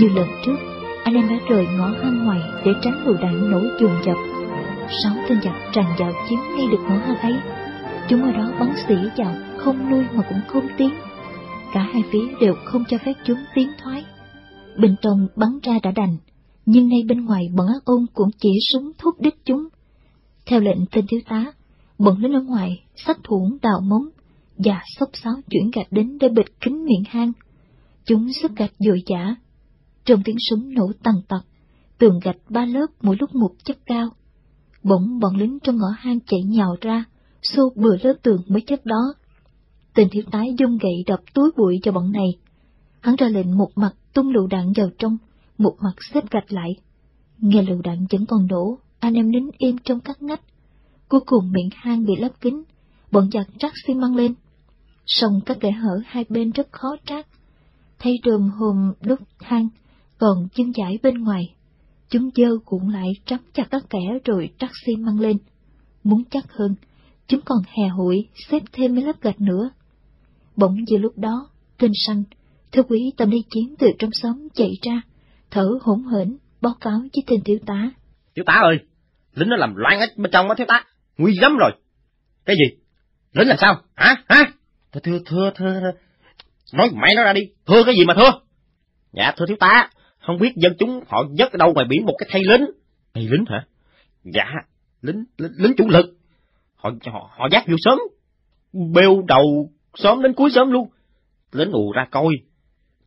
Như lần trước, anh em đã rời ngõ hang ngoài để tránh lựu đạn nổ dồn dập. Sáu tên giặc tràn vào chiếm ngay được ngõ hang ấy. Chúng ở đó bắn xỉ vào, không nuôi mà cũng không tiến. Cả hai phía đều không cho phép chúng tiến thoái. bình trong bắn ra đã đành, nhưng ngay bên ngoài bọn ác ôn cũng chỉ súng thúc đích chúng. Theo lệnh tên thiếu tá, bọn lính ở ngoài sách thủng đào móng và xốc xáo chuyển gạch đến để bịt kín miệng hang. Chúng sức gạch dội dã, trong tiếng súng nổ tầng tật, tường gạch ba lớp mỗi lúc một chất cao. Bỗng bọn lính trong ngõ hang chạy nhào ra, xô bừa lớp tường mới chất đó. Tên thiếu tái dung gậy đập túi bụi cho bọn này. Hắn ra lệnh một mặt tung lựu đạn vào trong, một mặt xếp gạch lại. Nghe lựu đạn vẫn còn nổ, anh em nín im trong các ngách. Cuối cùng miệng hang bị lấp kín, bọn giặc trắc xi măng lên. Song các kẻ hở hai bên rất khó trát. Thay rơm hùm đúc hang, còn chân giải bên ngoài. Chúng dơ cuộn lại trắm chặt các kẻ rồi trắc xi măng lên. Muốn chắc hơn, chúng còn hè hụi xếp thêm mấy lớp gạch nữa. Bỗng giữa lúc đó, tên xanh, thư quý tâm đi chiến từ trong xóm chạy ra, thở hổn hển báo cáo với tên thiếu tá. Thiếu tá ơi, lính nó làm loạn hết bên trong đó thiếu tá, nguy lắm rồi. Cái gì? Lính là sao? Hả? Hả? Thưa, thưa, thưa, thưa, nói mày nó ra đi, thưa cái gì mà thưa? Dạ thưa thiếu tá, không biết dân chúng họ dứt ở đâu ngoài biển một cái thay lính. Thay lính hả? Dạ, lính, lính, lính chủ lực. Họ, họ, họ dắt vô sớm, bêu đầu sớm đến cuối sớm luôn. Lính ù ra coi,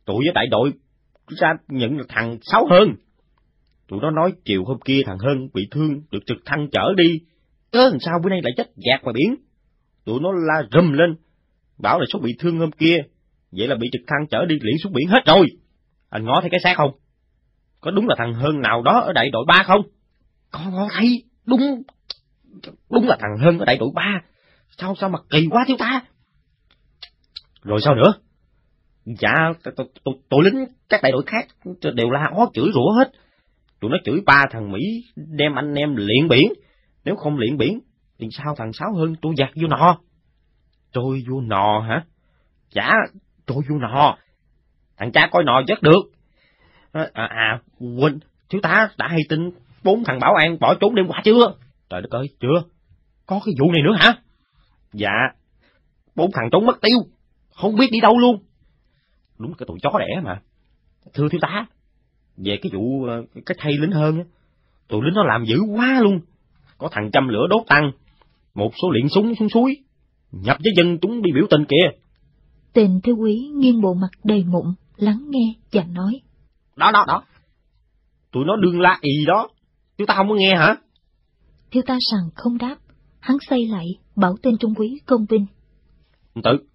tụi với đại đội ra nhận thằng Sáu Hơn. Tụi nó nói chiều hôm kia thằng Hơn bị thương, được trực thăng chở đi. Ơ làm sao bữa nay lại chết dạt ngoài biển? Tụi nó la rùm lên, bảo là số bị thương hôm kia, vậy là bị trực thăng chở đi liễn xuống biển hết rồi. Anh ngó thấy cái xác không? Có đúng là thằng Hơn nào đó ở đại đội ba không? Con ngó thấy, đúng, đúng là thằng Hơn ở đại đội ba. Sao sao mà kỳ quá thiếu ta? Rồi sao nữa? Dạ, tụi lính các đại đội khác đều la ó chửi rủa hết. Tụi nó chửi ba thằng Mỹ đem anh em luyện biển. Nếu không luyện biển, thì sao thằng Sáu Hơn tôi giặt vô nò? Trôi vô nò hả? Dạ, trôi vô nò. Thằng cha coi nò rất được. Ờ, à, à, quên, thiếu tá đã hay tin bốn thằng bảo an bỏ trốn đêm qua chưa? Trời đất ơi, chưa. Có cái vụ này nữa hả? Dạ, bốn thằng trốn mất tiêu, không biết đi đâu luôn. Đúng cái tụi chó đẻ mà. Thưa thiếu tá, về cái vụ ờ, cái thay lính hơn, tụi lính nó làm dữ quá luôn. Có thằng châm lửa đốt tăng, một số liện súng xuống suối, nhập với dân chúng đi biểu tình kìa. Tên thiếu quý nghiêng bộ mặt đầy mụn, lắng nghe và nói. Đó, đó, đó. Tụi nó đương la ì đó. Chúng ta không có nghe hả? Thiếu ta sằng không đáp. Hắn xây lại, bảo tên trung quý công binh. Ông Tử,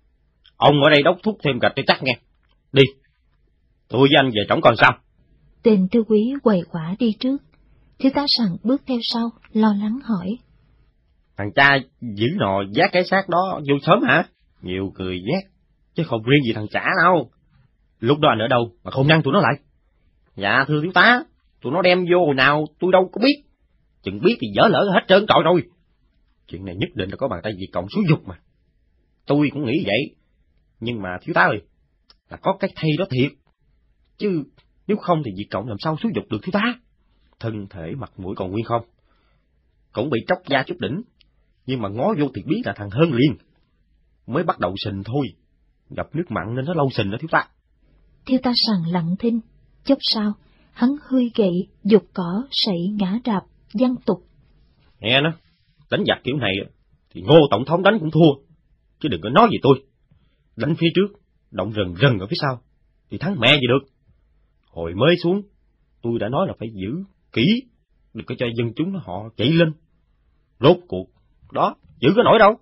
ông ở đây đốc thúc thêm gạch cho chắc nghe. Đi. Tôi với anh về trống còn sao? Tên thư quý quầy quả đi trước. Thiếu tá sằng bước theo sau, lo lắng hỏi. Thằng cha giữ nò giác cái xác đó vô sớm hả? Nhiều cười giác, chứ không riêng gì thằng trả đâu. Lúc đó anh ở đâu mà không ngăn tụi nó lại? Dạ thưa thiếu tá, tụi nó đem vô hồi nào tôi đâu có biết. Chừng biết thì dở lỡ hết trơn trọi rồi. Chuyện này nhất định là có bàn tay gì cộng xúi dục mà. Tôi cũng nghĩ vậy. Nhưng mà thiếu tá ơi, là có cái thay đó thiệt. Chứ nếu không thì Việt Cộng làm sao xúi dục được thiếu tá? Thân thể mặt mũi còn nguyên không? Cũng bị tróc da chút đỉnh, nhưng mà ngó vô thì biết là thằng Hơn liền. Mới bắt đầu sình thôi, gặp nước mặn nên nó lâu sình đó thiếu tá. Thiếu tá sằng lặng thinh, chốc sau, hắn hơi gậy, dục cỏ, sậy ngã rạp, văn tục. Nghe nó, đánh giặc kiểu này thì ngô tổng thống đánh cũng thua, chứ đừng có nói gì tôi. Đánh phía trước, động rần rần ở phía sau, thì thắng mẹ gì được. Hồi mới xuống, tôi đã nói là phải giữ kỹ, đừng có cho dân chúng họ chạy lên. Rốt cuộc, đó, giữ có nổi đâu.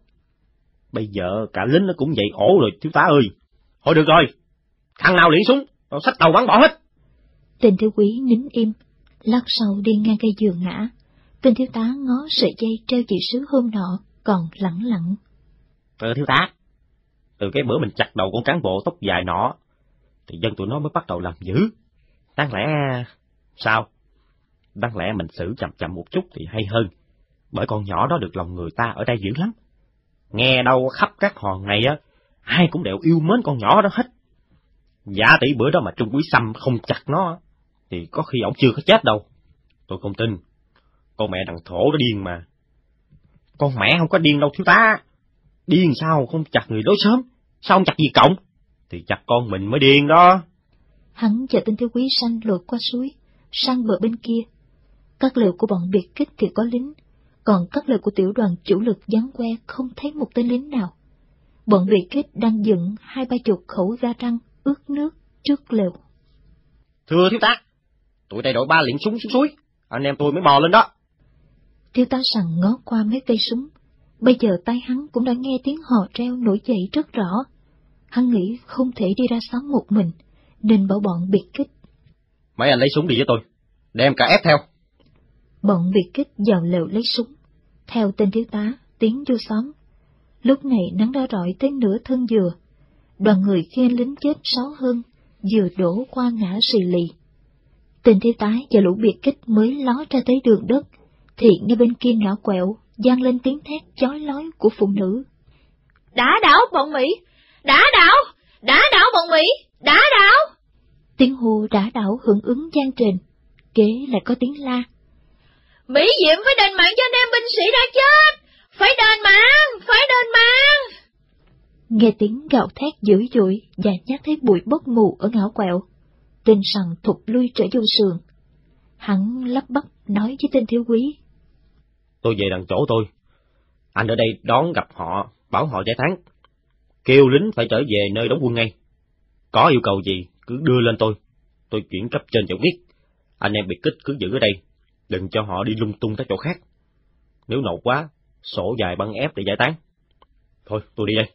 Bây giờ cả lính nó cũng dậy ổ rồi, thiếu tá ơi. Thôi được rồi, thằng nào liền súng, tao xách đầu bắn bỏ hết. Tên thiếu quý nín im, lát sau đi ngang cây giường ngã. Tên thiếu tá ngó sợi dây treo chị sứ hôm nọ, còn lẳng lặng. từ thiếu tá, từ cái bữa mình chặt đầu con cán bộ tóc dài nọ, thì dân tụi nó mới bắt đầu làm dữ. Đáng lẽ... Sao? Đáng lẽ mình xử chậm chậm một chút thì hay hơn, bởi con nhỏ đó được lòng người ta ở đây dữ lắm. Nghe đâu khắp các hòn này á, ai cũng đều yêu mến con nhỏ đó hết. Giả tỷ bữa đó mà Trung Quý Sâm không chặt nó, thì có khi ổng chưa có chết đâu. Tôi không tin. Con mẹ thằng thổ nó điên mà. Con mẹ không có điên đâu thiếu tá. Điên sao không chặt người đối sớm? Sao không chặt gì cộng? Thì chặt con mình mới điên đó. Hắn chờ tên thiếu quý sanh lội qua suối, sang bờ bên kia. Các lều của bọn biệt kích thì có lính, còn các lều của tiểu đoàn chủ lực gián que không thấy một tên lính nào. Bọn biệt kích đang dựng hai ba chục khẩu ga răng ướt nước trước lều. Thưa thiếu tá, tụi đây đội ba liền súng xuống suối, anh em tôi mới bò lên đó. Thiếu tá sằng ngó qua mấy cây súng, bây giờ tay hắn cũng đã nghe tiếng hò reo nổi dậy rất rõ. Hắn nghĩ không thể đi ra sóng một mình, nên bảo bọn biệt kích. Mấy anh lấy súng đi với tôi, đem cả ép theo. Bọn biệt kích vào lều lấy súng, theo tên thiếu tá tiến vô xóm. Lúc này nắng đã rọi tới nửa thân dừa, đoàn người khi lính chết sáu hơn, vừa đổ qua ngã xì lì. Tên thiếu tá và lũ biệt kích mới ló ra tới đường đất, thì ngay bên kia ngõ quẹo, gian lên tiếng thét chói lói của phụ nữ. Đã đảo bọn Mỹ! Đã đảo! Đã đảo bọn Mỹ! Đã đảo! Tiếng hô đã đảo hưởng ứng gian trình, kế lại có tiếng la. Mỹ Diệm phải đền mạng cho anh em binh sĩ đã chết! Phải đền mạng! Phải đền mạng! Nghe tiếng gào thét dữ dội và nhát thấy bụi bốc mù ở ngõ quẹo. Tên sằng thụt lui trở vô sườn. Hắn lắp bắp nói với tên thiếu quý. Tôi về đằng chỗ tôi. Anh ở đây đón gặp họ, bảo họ giải tán. Kêu lính phải trở về nơi đóng quân ngay. Có yêu cầu gì, cứ đưa lên tôi. Tôi chuyển cấp trên giải quyết. Anh em bị kích cứ giữ ở đây, đừng cho họ đi lung tung tới chỗ khác. Nếu nộp quá, sổ dài băng ép để giải tán. Thôi, tôi đi đây.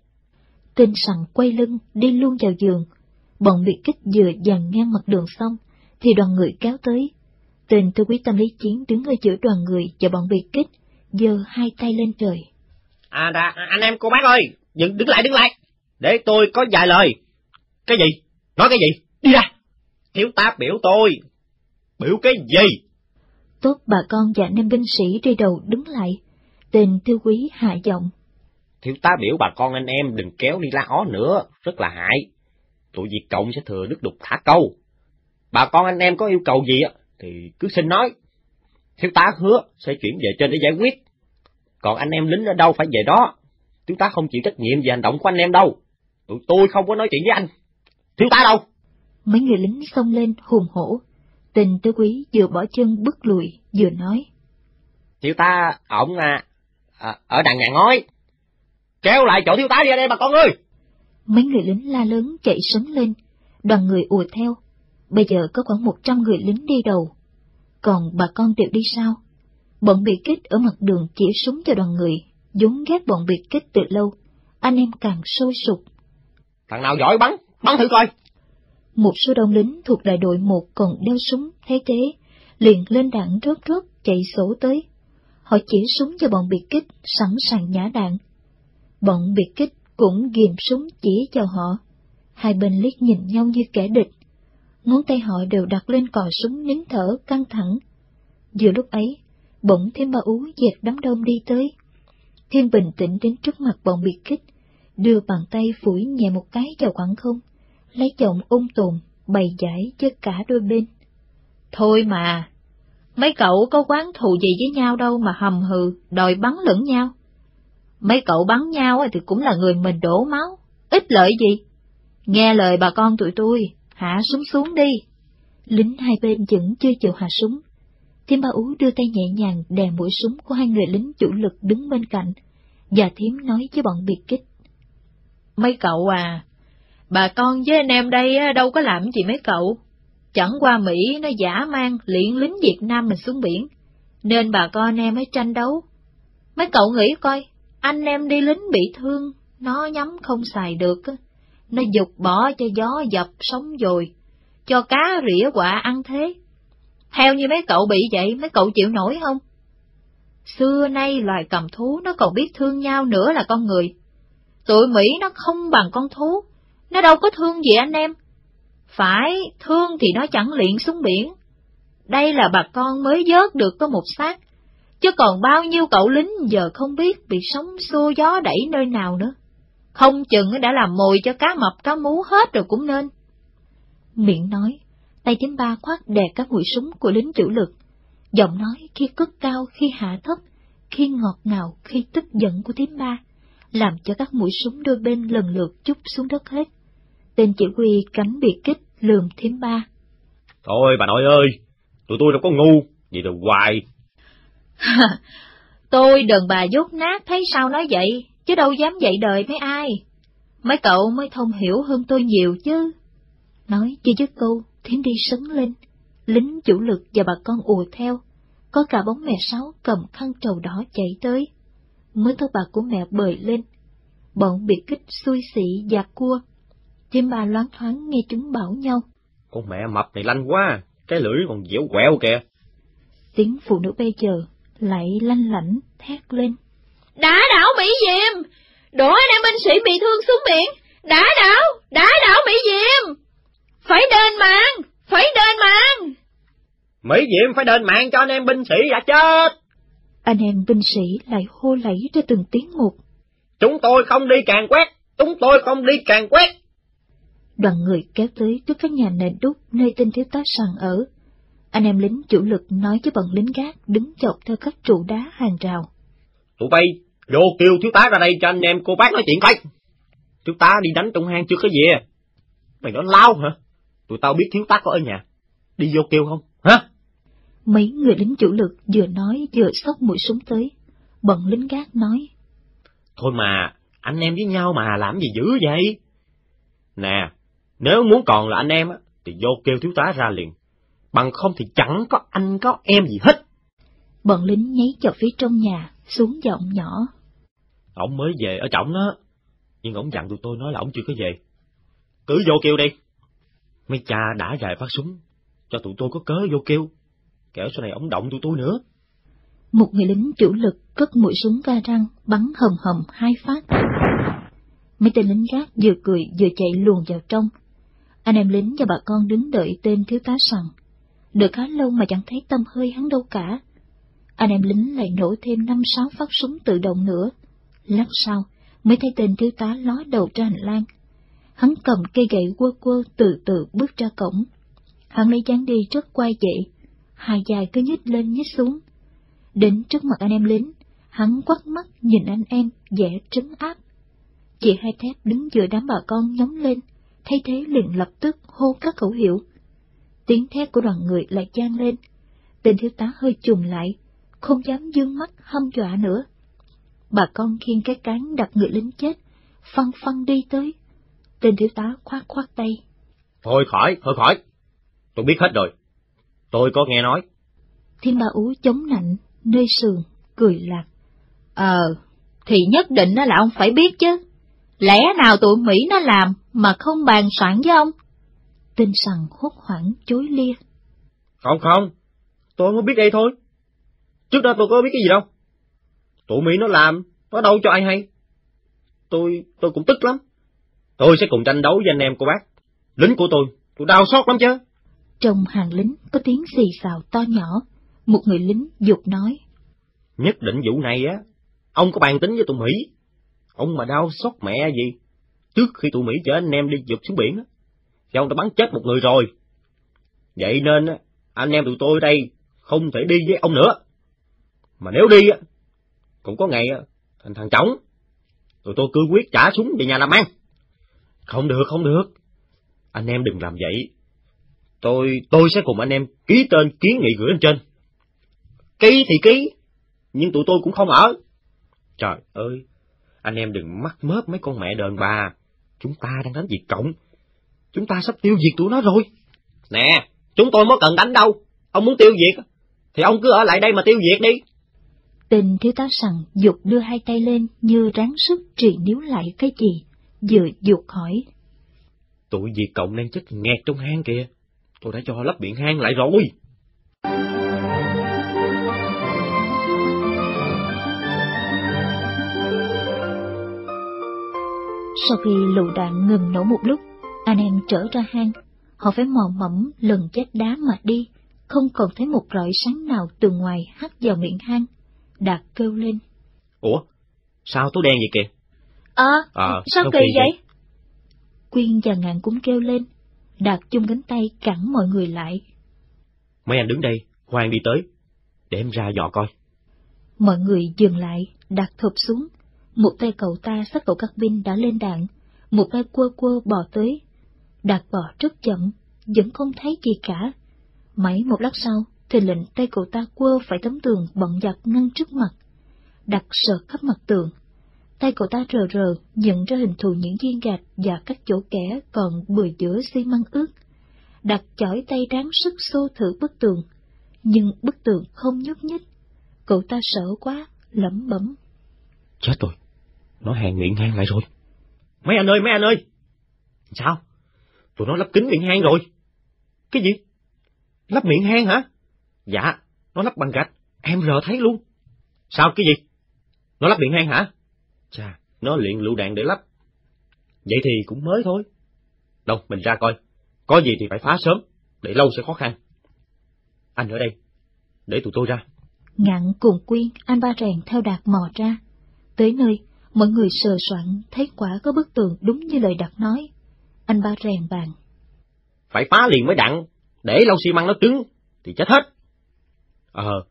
Tên sằng quay lưng, đi luôn vào giường. Bọn biệt kích vừa dàn ngang mặt đường xong, thì đoàn người kéo tới. Tên tư quý tâm lý chiến đứng ở giữa đoàn người và bọn biệt kích, giơ hai tay lên trời. À, đã, anh em cô bác ơi, dừng, đứng lại, đứng lại, để tôi có vài lời. Cái gì? Nói cái gì? Đi ra! Thiếu tá biểu tôi. Biểu cái gì? Tốt bà con và anh em binh sĩ đi đầu đứng lại. Tên tư quý hạ giọng. Thiếu tá biểu bà con anh em đừng kéo đi la ó nữa, rất là hại. Tụi Việt Cộng sẽ thừa nước đục thả câu. Bà con anh em có yêu cầu gì thì cứ xin nói. Thiếu tá hứa sẽ chuyển về trên để giải quyết. Còn anh em lính ở đâu phải về đó. Thiếu tá không chịu trách nhiệm về hành động của anh em đâu. Tụi tôi không có nói chuyện với anh. Thiếu tá đâu? Mấy người lính xông lên hùng hổ. Tình tứ quý vừa bỏ chân bước lùi, vừa nói. Thiếu tá, ổng à, à, ở đằng nhà ngói. Kéo lại chỗ thiếu tá đi đây bà con ơi! Mấy người lính la lớn chạy sấn lên, đoàn người ùa theo. Bây giờ có khoảng một trăm người lính đi đầu. Còn bà con đều đi sau. Bọn biệt kích ở mặt đường chỉ súng cho đoàn người, vốn ghét bọn biệt kích từ lâu. Anh em càng sôi sục. Thằng nào giỏi bắn, bắn thử coi. Một số đông lính thuộc đại đội một còn đeo súng, thế thế, liền lên đạn rốt rốt chạy sổ tới. Họ chỉ súng cho bọn biệt kích, sẵn sàng nhả đạn. Bọn biệt kích cũng ghim súng chỉ cho họ. Hai bên liếc nhìn nhau như kẻ địch. Ngón tay họ đều đặt lên cò súng nín thở căng thẳng. Vừa lúc ấy, bỗng thêm ba ú dẹt đám đông đi tới. Thiên bình tĩnh đến trước mặt bọn biệt kích, đưa bàn tay phủi nhẹ một cái vào khoảng không, lấy giọng ung tồn, bày giải cho cả đôi bên. Thôi mà, mấy cậu có quán thù gì với nhau đâu mà hầm hừ, đòi bắn lẫn nhau. Mấy cậu bắn nhau thì cũng là người mình đổ máu, ít lợi gì. Nghe lời bà con tụi tôi, hạ súng xuống đi. Lính hai bên vẫn chưa chịu hạ súng. Thiêm ba ú đưa tay nhẹ nhàng đè mũi súng của hai người lính chủ lực đứng bên cạnh, và thiếm nói với bọn biệt kích. Mấy cậu à, bà con với anh em đây đâu có làm gì mấy cậu. Chẳng qua Mỹ nó giả mang luyện lính Việt Nam mình xuống biển, nên bà con anh em mới tranh đấu. Mấy cậu nghĩ coi, anh em đi lính bị thương, nó nhắm không xài được, nó dục bỏ cho gió dập sống rồi, cho cá rỉa quạ ăn thế. Theo như mấy cậu bị vậy, mấy cậu chịu nổi không? Xưa nay loài cầm thú nó còn biết thương nhau nữa là con người. Tụi Mỹ nó không bằng con thú, nó đâu có thương gì anh em. Phải, thương thì nó chẳng luyện xuống biển. Đây là bà con mới vớt được có một xác, chứ còn bao nhiêu cậu lính giờ không biết bị sóng xô gió đẩy nơi nào nữa. Không chừng đã làm mồi cho cá mập cá mú hết rồi cũng nên. miệng nói, tay chính ba khoát đè các mũi súng của lính chủ lực. Giọng nói khi cất cao, khi hạ thấp, khi ngọt ngào, khi tức giận của thím ba, làm cho các mũi súng đôi bên lần lượt chút xuống đất hết. Tên chỉ huy cánh biệt kích lườm thím ba. Thôi bà nội ơi, tụi tôi đâu có ngu, vậy đâu hoài. tôi đần bà dốt nát thấy sao nói vậy, chứ đâu dám dạy đời mấy ai. Mấy cậu mới thông hiểu hơn tôi nhiều chứ. Nói chưa dứt câu, thiếm đi sấn lên, lính chủ lực và bà con ùa theo, có cả bóng mẹ sáu cầm khăn trầu đỏ chạy tới. Mới thấy bà của mẹ bời lên, bọn biệt kích xui xị giặc cua. Thiếm ba loáng thoáng nghe chúng bảo nhau. Con mẹ mập này lanh quá, cái lưỡi còn dẻo quẹo kìa. Tiếng phụ nữ bây giờ lại lanh lảnh thét lên. Đã đảo Mỹ Diệm! Đổ anh em binh sĩ bị thương xuống biển! Đã đảo! Đã đảo Mỹ Diệm! Phải đền mạng! Phải đền mạng! Mỹ Diệm phải đền mạng cho anh em binh sĩ đã chết! Anh em binh sĩ lại hô lẫy ra từng tiếng một. Chúng tôi không đi càng quét! Chúng tôi không đi càng quét! Đoàn người kéo tới trước các nhà nền đúc nơi tên thiếu tá sàn ở. Anh em lính chủ lực nói với bọn lính gác đứng chọc theo các trụ đá hàng rào. Tụi bay, vô kêu thiếu tá ra đây cho anh em cô bác nói chuyện coi. Thiếu tá đi đánh trong hang chưa có gì à? Mày nói lao hả? Tụi tao biết thiếu tá có ở nhà. Đi vô kêu không, hả? Mấy người lính chủ lực vừa nói vừa xốc mũi súng tới. Bọn lính gác nói. Thôi mà, anh em với nhau mà làm gì dữ vậy? Nè, nếu muốn còn là anh em á, thì vô kêu thiếu tá ra liền. Bằng không thì chẳng có anh có em gì hết. Bọn lính nháy vào phía trong nhà, xuống giọng nhỏ. Ông mới về ở trọng đó, nhưng ông dặn tụi tôi nói là ông chưa có về. Cứ vô kêu đi. Mấy cha đã dài phát súng, cho tụi tôi có cớ vô kêu. Kẻo sau này ông động tụi tôi nữa. Một người lính chủ lực cất mũi súng ga răng, bắn hầm hầm hai phát. Mấy tên lính gác vừa cười vừa chạy luồn vào trong. Anh em lính và bà con đứng đợi tên thiếu tá sằng được khá lâu mà chẳng thấy tâm hơi hắn đâu cả. Anh em lính lại nổ thêm năm sáu phát súng tự động nữa. Lát sau, mới thấy tên thiếu tá ló đầu ra hành lang. Hắn cầm cây gậy quơ quơ từ từ bước ra cổng. Hắn lấy dáng đi rất quay dậy, hai dài cứ nhích lên nhích xuống. Đến trước mặt anh em lính, hắn quắt mắt nhìn anh em vẻ trấn áp. Chị hai thép đứng giữa đám bà con nhóm lên, thay thế liền lập tức hô các khẩu hiệu. Tiếng thét của đoàn người lại trang lên, tên thiếu tá hơi trùng lại, không dám dương mắt hâm dọa nữa. Bà con khiêng cái cán đặt người lính chết, phăng phăng đi tới. Tên thiếu tá khoát khoát tay. Thôi khỏi, thôi khỏi. Tôi biết hết rồi. Tôi có nghe nói. Thiên bà ú chống nạnh, nơi sườn, cười lạc. Ờ, thì nhất định là ông phải biết chứ. Lẽ nào tụi Mỹ nó làm mà không bàn soạn với ông? Tinh sằng hốt hoảng chối lia. Không không, tôi mới biết đây thôi. Trước đó tôi có biết cái gì đâu. Tụi Mỹ nó làm, nó đâu cho ai hay. Tôi, tôi cũng tức lắm. Tôi sẽ cùng tranh đấu với anh em cô bác. Lính của tôi, tôi đau xót lắm chứ. Trong hàng lính có tiếng xì xào to nhỏ, một người lính dục nói. Nhất định vụ này á, ông có bàn tính với tụi Mỹ. Ông mà đau xót mẹ gì, trước khi tụi Mỹ chở anh em đi vượt xuống biển á, cho ông ta bắn chết một người rồi. Vậy nên anh em tụi tôi đây không thể đi với ông nữa. Mà nếu đi cũng có ngày thành thằng trống, tụi tôi cứ quyết trả súng về nhà làm ăn. Không được, không được. Anh em đừng làm vậy. Tôi, tôi sẽ cùng anh em ký tên kiến nghị gửi lên trên. Ký thì ký, nhưng tụi tôi cũng không ở. Trời ơi, anh em đừng mắc mớp mấy con mẹ đờn bà. Chúng ta đang đánh việc cộng. Chúng ta sắp tiêu diệt tụi nó rồi. Nè, chúng tôi mới cần đánh đâu. Ông muốn tiêu diệt, thì ông cứ ở lại đây mà tiêu diệt đi. Tên thiếu tá sằng dục đưa hai tay lên như ráng sức trì níu lại cái gì, vừa dục hỏi. Tụi diệt cộng đang chất nghẹt trong hang kìa. Tôi đã cho lấp miệng hang lại rồi. Sau khi lựu đạn ngừng nổ một lúc, anh em trở ra hang, họ phải mò mẫm lần chết đá mà đi, không còn thấy một rọi sáng nào từ ngoài hắt vào miệng hang. Đạt kêu lên. Ủa, sao tối đen vậy kìa? À, À, sao kỳ vậy? vậy? Quyên và Ngạn cũng kêu lên. Đạt chung cánh tay cản mọi người lại. Mấy anh đứng đây, khoan đi tới, để em ra dò coi. Mọi người dừng lại, đặt thụp xuống. Một tay cậu ta sát cậu các binh đã lên đạn, một tay quơ quơ bò tới. Đạt bò rất chậm, vẫn không thấy gì cả. Mãi một lát sau, thì lệnh tay cậu ta quơ phải tấm tường bận giặt ngăn trước mặt. Đặt sợ khắp mặt tường. Tay cậu ta rờ rờ, nhận ra hình thù những viên gạch và các chỗ kẻ còn bừa giữa xi măng ướt. Đặt chỏi tay ráng sức xô thử bức tường, nhưng bức tường không nhúc nhích. Cậu ta sợ quá, lẩm bẩm. Chết rồi, nó hàn miệng hang lại rồi. Mấy anh ơi, mấy anh ơi! Sao? Tụi nó lắp kính miệng hang rồi. Cái gì? Lắp miệng hang hả? Dạ, nó lắp bằng gạch, em rờ thấy luôn. Sao cái gì? Nó lắp miệng hang hả? Chà, nó luyện lựu đạn để lắp. Vậy thì cũng mới thôi. Đâu, mình ra coi. Có gì thì phải phá sớm, để lâu sẽ khó khăn. Anh ở đây, để tụi tôi ra. Ngặn cùng Quyên, anh ba rèn theo đạt mò ra. Tới nơi, mọi người sờ soạn thấy quả có bức tường đúng như lời đạt nói. Anh ba rèn bàn. Phải phá liền mới đặng, để lâu xi măng nó cứng, thì chết hết. Ờ,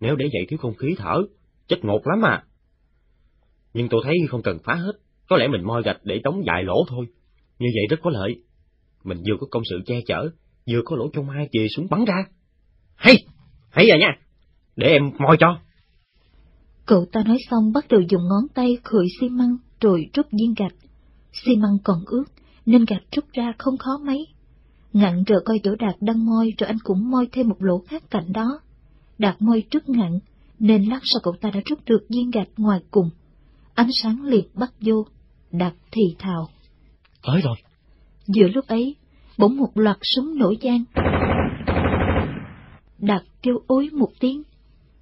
nếu để vậy thiếu không khí thở, chết ngột lắm mà. Nhưng tôi thấy không cần phá hết, có lẽ mình moi gạch để đóng dài lỗ thôi. Như vậy rất có lợi. Mình vừa có công sự che chở, vừa có lỗ trong hai chìa súng bắn ra. Hay, hay à nha, để em moi cho. Cậu ta nói xong bắt đầu dùng ngón tay khởi xi măng rồi rút viên gạch. Xi măng còn ướt, nên gạch rút ra không khó mấy. Ngặn rồi coi chỗ Đạt đang moi rồi anh cũng moi thêm một lỗ khác cạnh đó. Đạt moi trước ngặn, nên lát sau cậu ta đã rút được viên gạch ngoài cùng. Ánh sáng liền bắt vô, Đạt thì thào. Tới rồi. Giữa lúc ấy, bỗng một loạt súng nổ gian. Đạt kêu ối một tiếng.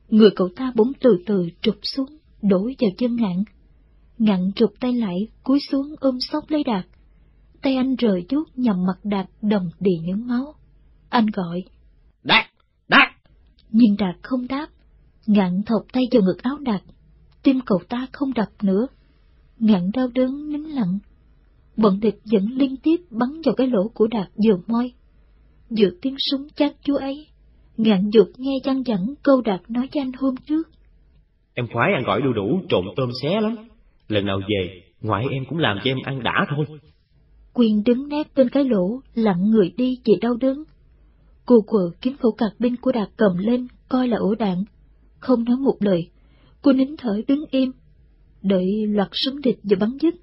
Người cậu ta bỗng từ từ trục xuống, đổ vào chân ngạn. Ngạn trục tay lại, cúi xuống ôm sóc lấy Đạt. Tay anh rời chút nhằm mặt Đạt đồng đì những máu. Anh gọi. Đạt! Đạt! Nhưng Đạt không đáp. Ngạn thọc tay vào ngực áo Đạt. Tim cậu ta không đập nữa. Ngạn đau đớn nín lặng. Bọn địch vẫn liên tiếp bắn vào cái lỗ của Đạt vừa môi. Giữa tiếng súng chát chúa ấy, ngạn dục nghe chăn dẫn câu Đạt nói cho anh hôm trước. Em khoái ăn gỏi đu đủ trộn tôm xé lắm. Lần nào về, ngoại em cũng làm cho em ăn đã thôi. Quyên đứng nép bên cái lỗ, lặng người đi vì đau đớn. Cô quờ kiếm khẩu cạc binh của Đạt cầm lên, coi là ổ đạn. Không nói một lời, cô nín thở đứng im. Đợi loạt súng địch và bắn dứt,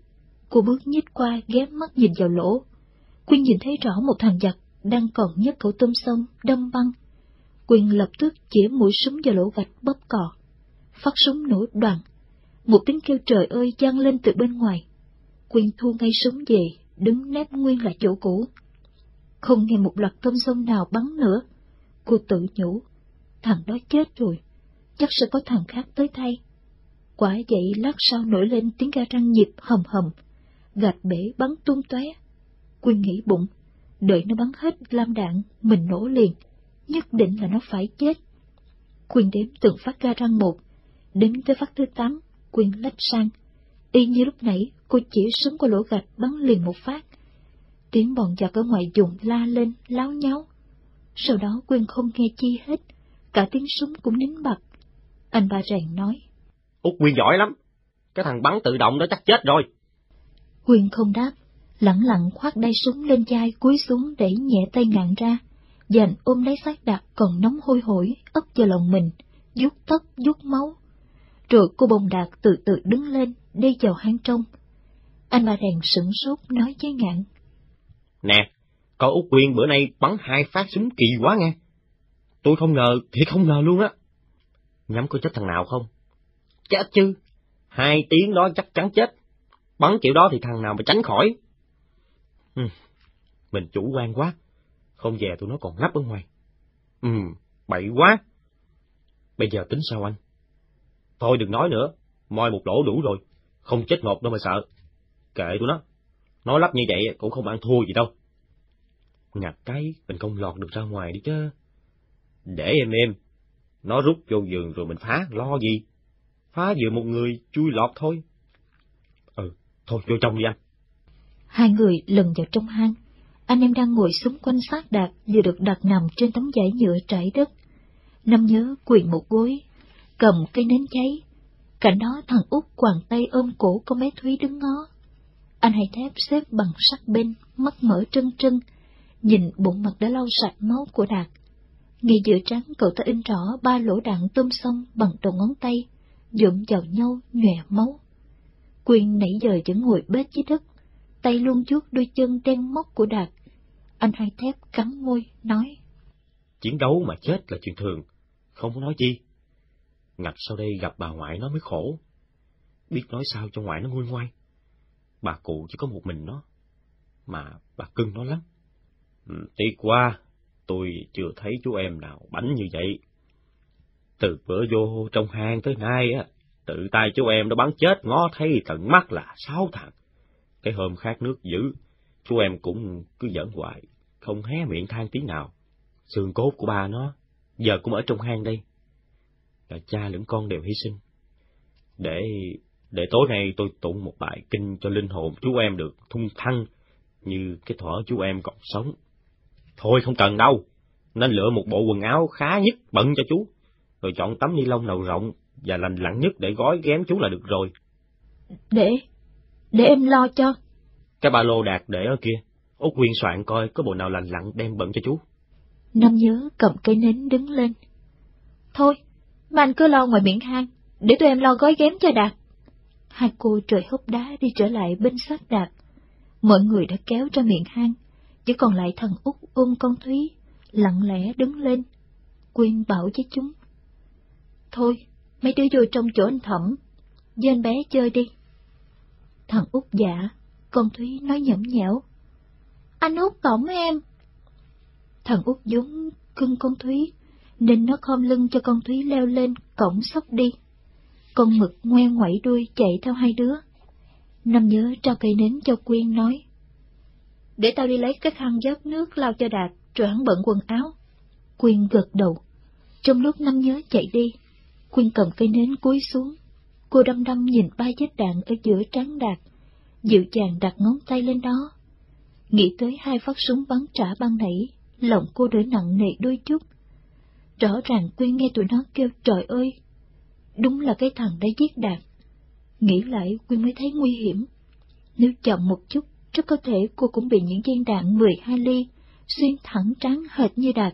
cô bước nhích qua ghé mắt nhìn vào lỗ. Quyên nhìn thấy rõ một thằng giặc đang còn nhấc khẩu tôm sông, đâm băng. Quyên lập tức chỉ mũi súng vào lỗ gạch bóp cò. Phát súng nổ đoàn. Một tiếng kêu trời ơi vang lên từ bên ngoài. Quyên thu ngay súng về, đứng nép nguyên lại chỗ cũ. Không nghe một loạt tôm sông nào bắn nữa. Cô tự nhủ, thằng đó chết rồi, chắc sẽ có thằng khác tới thay. Quả vậy lát sau nổi lên tiếng ga răng nhịp hầm hầm, gạch bể bắn tung tóe. Quyên nghĩ bụng, đợi nó bắn hết lam đạn, mình nổ liền, nhất định là nó phải chết. Quyên đếm từng phát ga răng một, đến tới phát thứ tám, Quyên lách sang. Y như lúc nãy, cô chỉ súng qua lỗ gạch bắn liền một phát. Tiếng bọn giặc ở ngoài dùng la lên, láo nháo. Sau đó Quyên không nghe chi hết, cả tiếng súng cũng nín bặt. Anh ba rèn nói. Út Quyên giỏi lắm, cái thằng bắn tự động đó chắc chết rồi. Quyên không đáp, lặng lặng khoác đai súng lên chai cúi xuống để nhẹ tay ngạn ra. Dành ôm lấy xác đạt còn nóng hôi hổi, ấp vào lòng mình, rút tóc, rút máu. Rồi cô bồng đạt từ từ đứng lên, đi vào hang trong. Anh ba rèn sửng sốt nói với ngạn. Nè, coi Út Quyên bữa nay bắn hai phát súng kỳ quá nghe. Tôi không ngờ, thì không ngờ luôn á. Nhắm có chết thằng nào không? Chết chứ, hai tiếng đó chắc chắn chết. Bắn kiểu đó thì thằng nào mà tránh khỏi. Ừ, mình chủ quan quá, không về tụi nó còn nấp ở ngoài. Ừ, bậy quá. Bây giờ tính sao anh? Thôi đừng nói nữa, moi một lỗ đủ rồi, không chết ngột đâu mà sợ. Kệ tụi nó, nói lắp như vậy cũng không ăn thua gì đâu. Ngặt cái, mình không lọt được ra ngoài đi chứ. Để em em, nó rút vô giường rồi mình phá, lo gì? Phá vừa một người, chui lọt thôi. Ừ, thôi vô trong đi anh. Hai người lần vào trong hang, Anh em đang ngồi xung quanh xác Đạt vừa được đặt nằm trên tấm giấy nhựa trải đất. Năm nhớ quỳ một gối, cầm cây nến cháy. Cạnh đó thằng út quàng tay ôm cổ con bé Thúy đứng ngó. Anh hai thép xếp bằng sắt bên, mắt mở trân trân, nhìn bộ mặt đã lau sạch máu của Đạt. Ngay giữa trắng cậu ta in rõ ba lỗ đạn tôm xong bằng đầu ngón tay, dụm vào nhau nhòe máu. Quyên nãy giờ vẫn ngồi bết dưới đất, tay luôn chuốt đôi chân đen móc của Đạt. Anh hai thép cắn môi, nói. Chiến đấu mà chết là chuyện thường, không có nói chi. Ngạch sau đây gặp bà ngoại nó mới khổ. Biết nói sao cho ngoại nó nguôi ngoai. Bà cụ chỉ có một mình nó, mà bà cưng nó lắm. Ừ, tiếc quá, tôi chưa thấy chú em nào bánh như vậy. Từ bữa vô trong hang tới nay á, tự tay chú em nó bắn chết ngó thấy tận mắt là sáu thằng. Cái hôm khát nước dữ, chú em cũng cứ giỡn hoài, không hé miệng than tiếng nào. Xương cốt của ba nó, giờ cũng ở trong hang đây. Cả cha lẫn con đều hy sinh. Để để tối nay tôi tụng một bài kinh cho linh hồn chú em được thung thăng như cái thuở chú em còn sống. Thôi không cần đâu, nên lựa một bộ quần áo khá nhất bận cho chú, rồi chọn tấm ni lông nào rộng và lành lặn nhất để gói ghém chú là được rồi. Để, để em lo cho. Cái ba lô đạt để ở kia, Út Quyên soạn coi có bộ nào lành lặn đem bận cho chú. Năm nhớ cầm cây nến đứng lên. Thôi, mà anh cứ lo ngoài miệng hang, để tụi em lo gói ghém cho Đạt. Hai cô trời hốc đá đi trở lại bên sát Đạt. Mọi người đã kéo ra miệng hang, chỉ còn lại thằng út ôm con Thúy, lặng lẽ đứng lên. Quyên bảo với chúng. Thôi, mấy đứa vô trong chỗ anh Thẩm, với anh bé chơi đi. Thằng út dạ, con Thúy nói nhõm nhẽo. Anh út cổng em. Thằng út vốn cưng con Thúy, nên nó khom lưng cho con Thúy leo lên cổng sóc đi. Con mực ngoe ngoẩy đuôi chạy theo hai đứa. Năm nhớ trao cây nến cho Quyên nói. Để tao đi lấy cái khăn giót nước lau cho Đạt, rồi hắn bận quần áo. Quyên gật đầu. Trong lúc năm nhớ chạy đi, Quyên cầm cây nến cúi xuống. Cô đăm đăm nhìn ba vết đạn ở giữa trắng Đạt, dịu dàng đặt ngón tay lên đó. Nghĩ tới hai phát súng bắn trả ban nãy, lòng cô đỡ nặng nề đôi chút. Rõ ràng Quyên nghe tụi nó kêu trời ơi, đúng là cái thằng đã giết Đạt. Nghĩ lại Quyên mới thấy nguy hiểm. Nếu chậm một chút, rất có thể cô cũng bị những viên đạn 12 ly, xuyên thẳng trắng hệt như Đạt.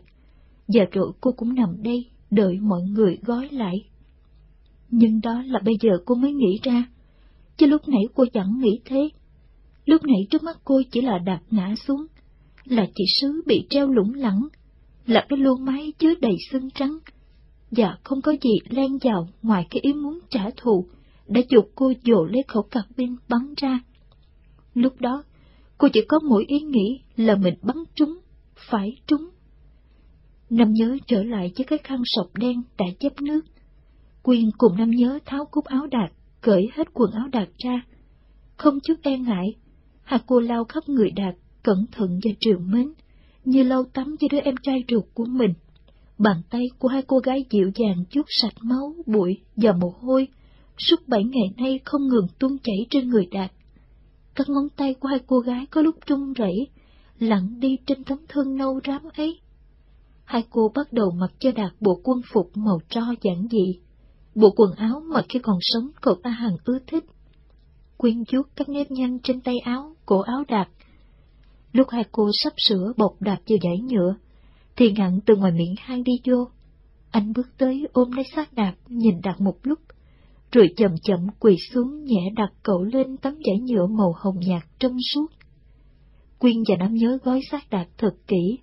Giờ rồi cô cũng nằm đây, đợi mọi người gói lại. Nhưng đó là bây giờ cô mới nghĩ ra, chứ lúc nãy cô chẳng nghĩ thế. Lúc nãy trước mắt cô chỉ là Đạt ngã xuống, là chị Sứ bị treo lủng lẳng, là cái lô máy chứa đầy xương trắng, và không có gì len vào ngoài cái ý muốn trả thù, đã dục cô dồ lấy khẩu cạc pin bắn ra. Lúc đó, cô chỉ có mỗi ý nghĩ là mình bắn trúng, phải trúng. Năm nhớ trở lại với cái khăn sọc đen đã chép nước. Quyên cùng năm nhớ tháo cúc áo đạt, cởi hết quần áo đạt ra. Không chút e ngại, hạt cô lao khắp người đạt, cẩn thận và triều mến, như lau tắm cho đứa em trai ruột của mình. Bàn tay của hai cô gái dịu dàng chút sạch máu, bụi và mồ hôi, suốt bảy ngày nay không ngừng tuôn chảy trên người Đạt. Các ngón tay của hai cô gái có lúc run rẩy, lặng đi trên tấm thân nâu rám ấy. Hai cô bắt đầu mặc cho Đạt bộ quân phục màu tro giản dị, bộ quần áo mà khi còn sống cậu ta hằng ưa thích. Quyên chuốt các nếp nhăn trên tay áo, cổ áo Đạt. Lúc hai cô sắp sửa bọc đạp vào dãy nhựa, thì ngặn từ ngoài miệng hang đi vô. Anh bước tới ôm lấy xác đạp, nhìn đặt một lúc, rồi chậm chậm quỳ xuống nhẹ đặt cậu lên tấm giải nhựa màu hồng nhạt trong suốt. Quyên và Nam nhớ gói xác đạp thật kỹ,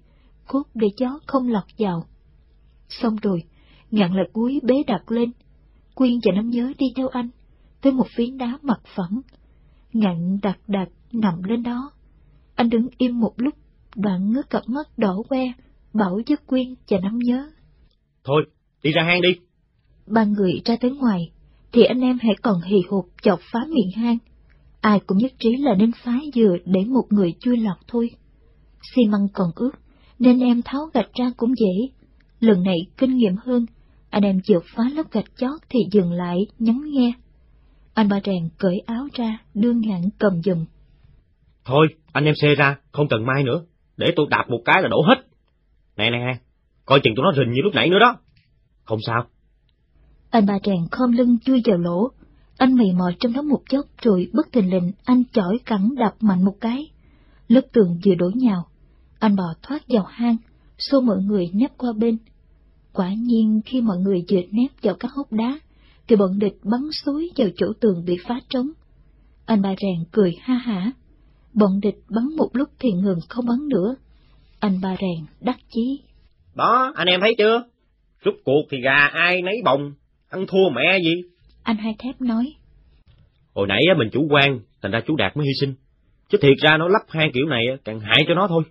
cốt để gió không lọt vào. Xong rồi, ngặn lại cúi bế đặt lên. Quyên và Nam nhớ đi theo anh, tới một phiến đá mặt phẳng. Ngặn đặt đặt nằm lên đó. Anh đứng im một lúc, đoạn ngước cặp mắt đỏ que, bảo với Quyên và Nam nhớ. Thôi, đi ra hang đi. Ba người ra tới ngoài, thì anh em hãy còn hì hục chọc phá miệng hang. Ai cũng nhất trí là nên phá dừa để một người chui lọt thôi. Xi măng còn ướt, nên em tháo gạch ra cũng dễ. Lần này kinh nghiệm hơn, anh em chịu phá lớp gạch chót thì dừng lại, nhắm nghe. Anh ba rèn cởi áo ra, đưa ngạn cầm dùm. Thôi, anh em xê ra, không cần mai nữa. để tôi đạp một cái là đổ hết. Nè nè, coi chừng tụi nó rình như lúc nãy nữa đó. Không sao. Anh ba tràng khom lưng chui vào lỗ, anh mì mò trong đó một chốc rồi bất thình lình anh chỏi cẳng đạp mạnh một cái. Lớp tường vừa đổ nhào, anh bò thoát vào hang, xô mọi người nép qua bên. Quả nhiên khi mọi người vừa nép vào các hốc đá, thì bọn địch bắn xối vào chỗ tường bị phá trống. Anh ba rèn cười ha hả. Bọn địch bắn một lúc thì ngừng không bắn nữa. Anh ba rèn đắc chí. Đó, anh em thấy chưa? Rút cuộc thì gà ai nấy bồng, ăn thua mẹ gì? Anh hai thép nói. Hồi nãy mình chủ quan, thành ra chú Đạt mới hy sinh. Chứ thiệt ra nó lắp hang kiểu này càng hại cho nó thôi.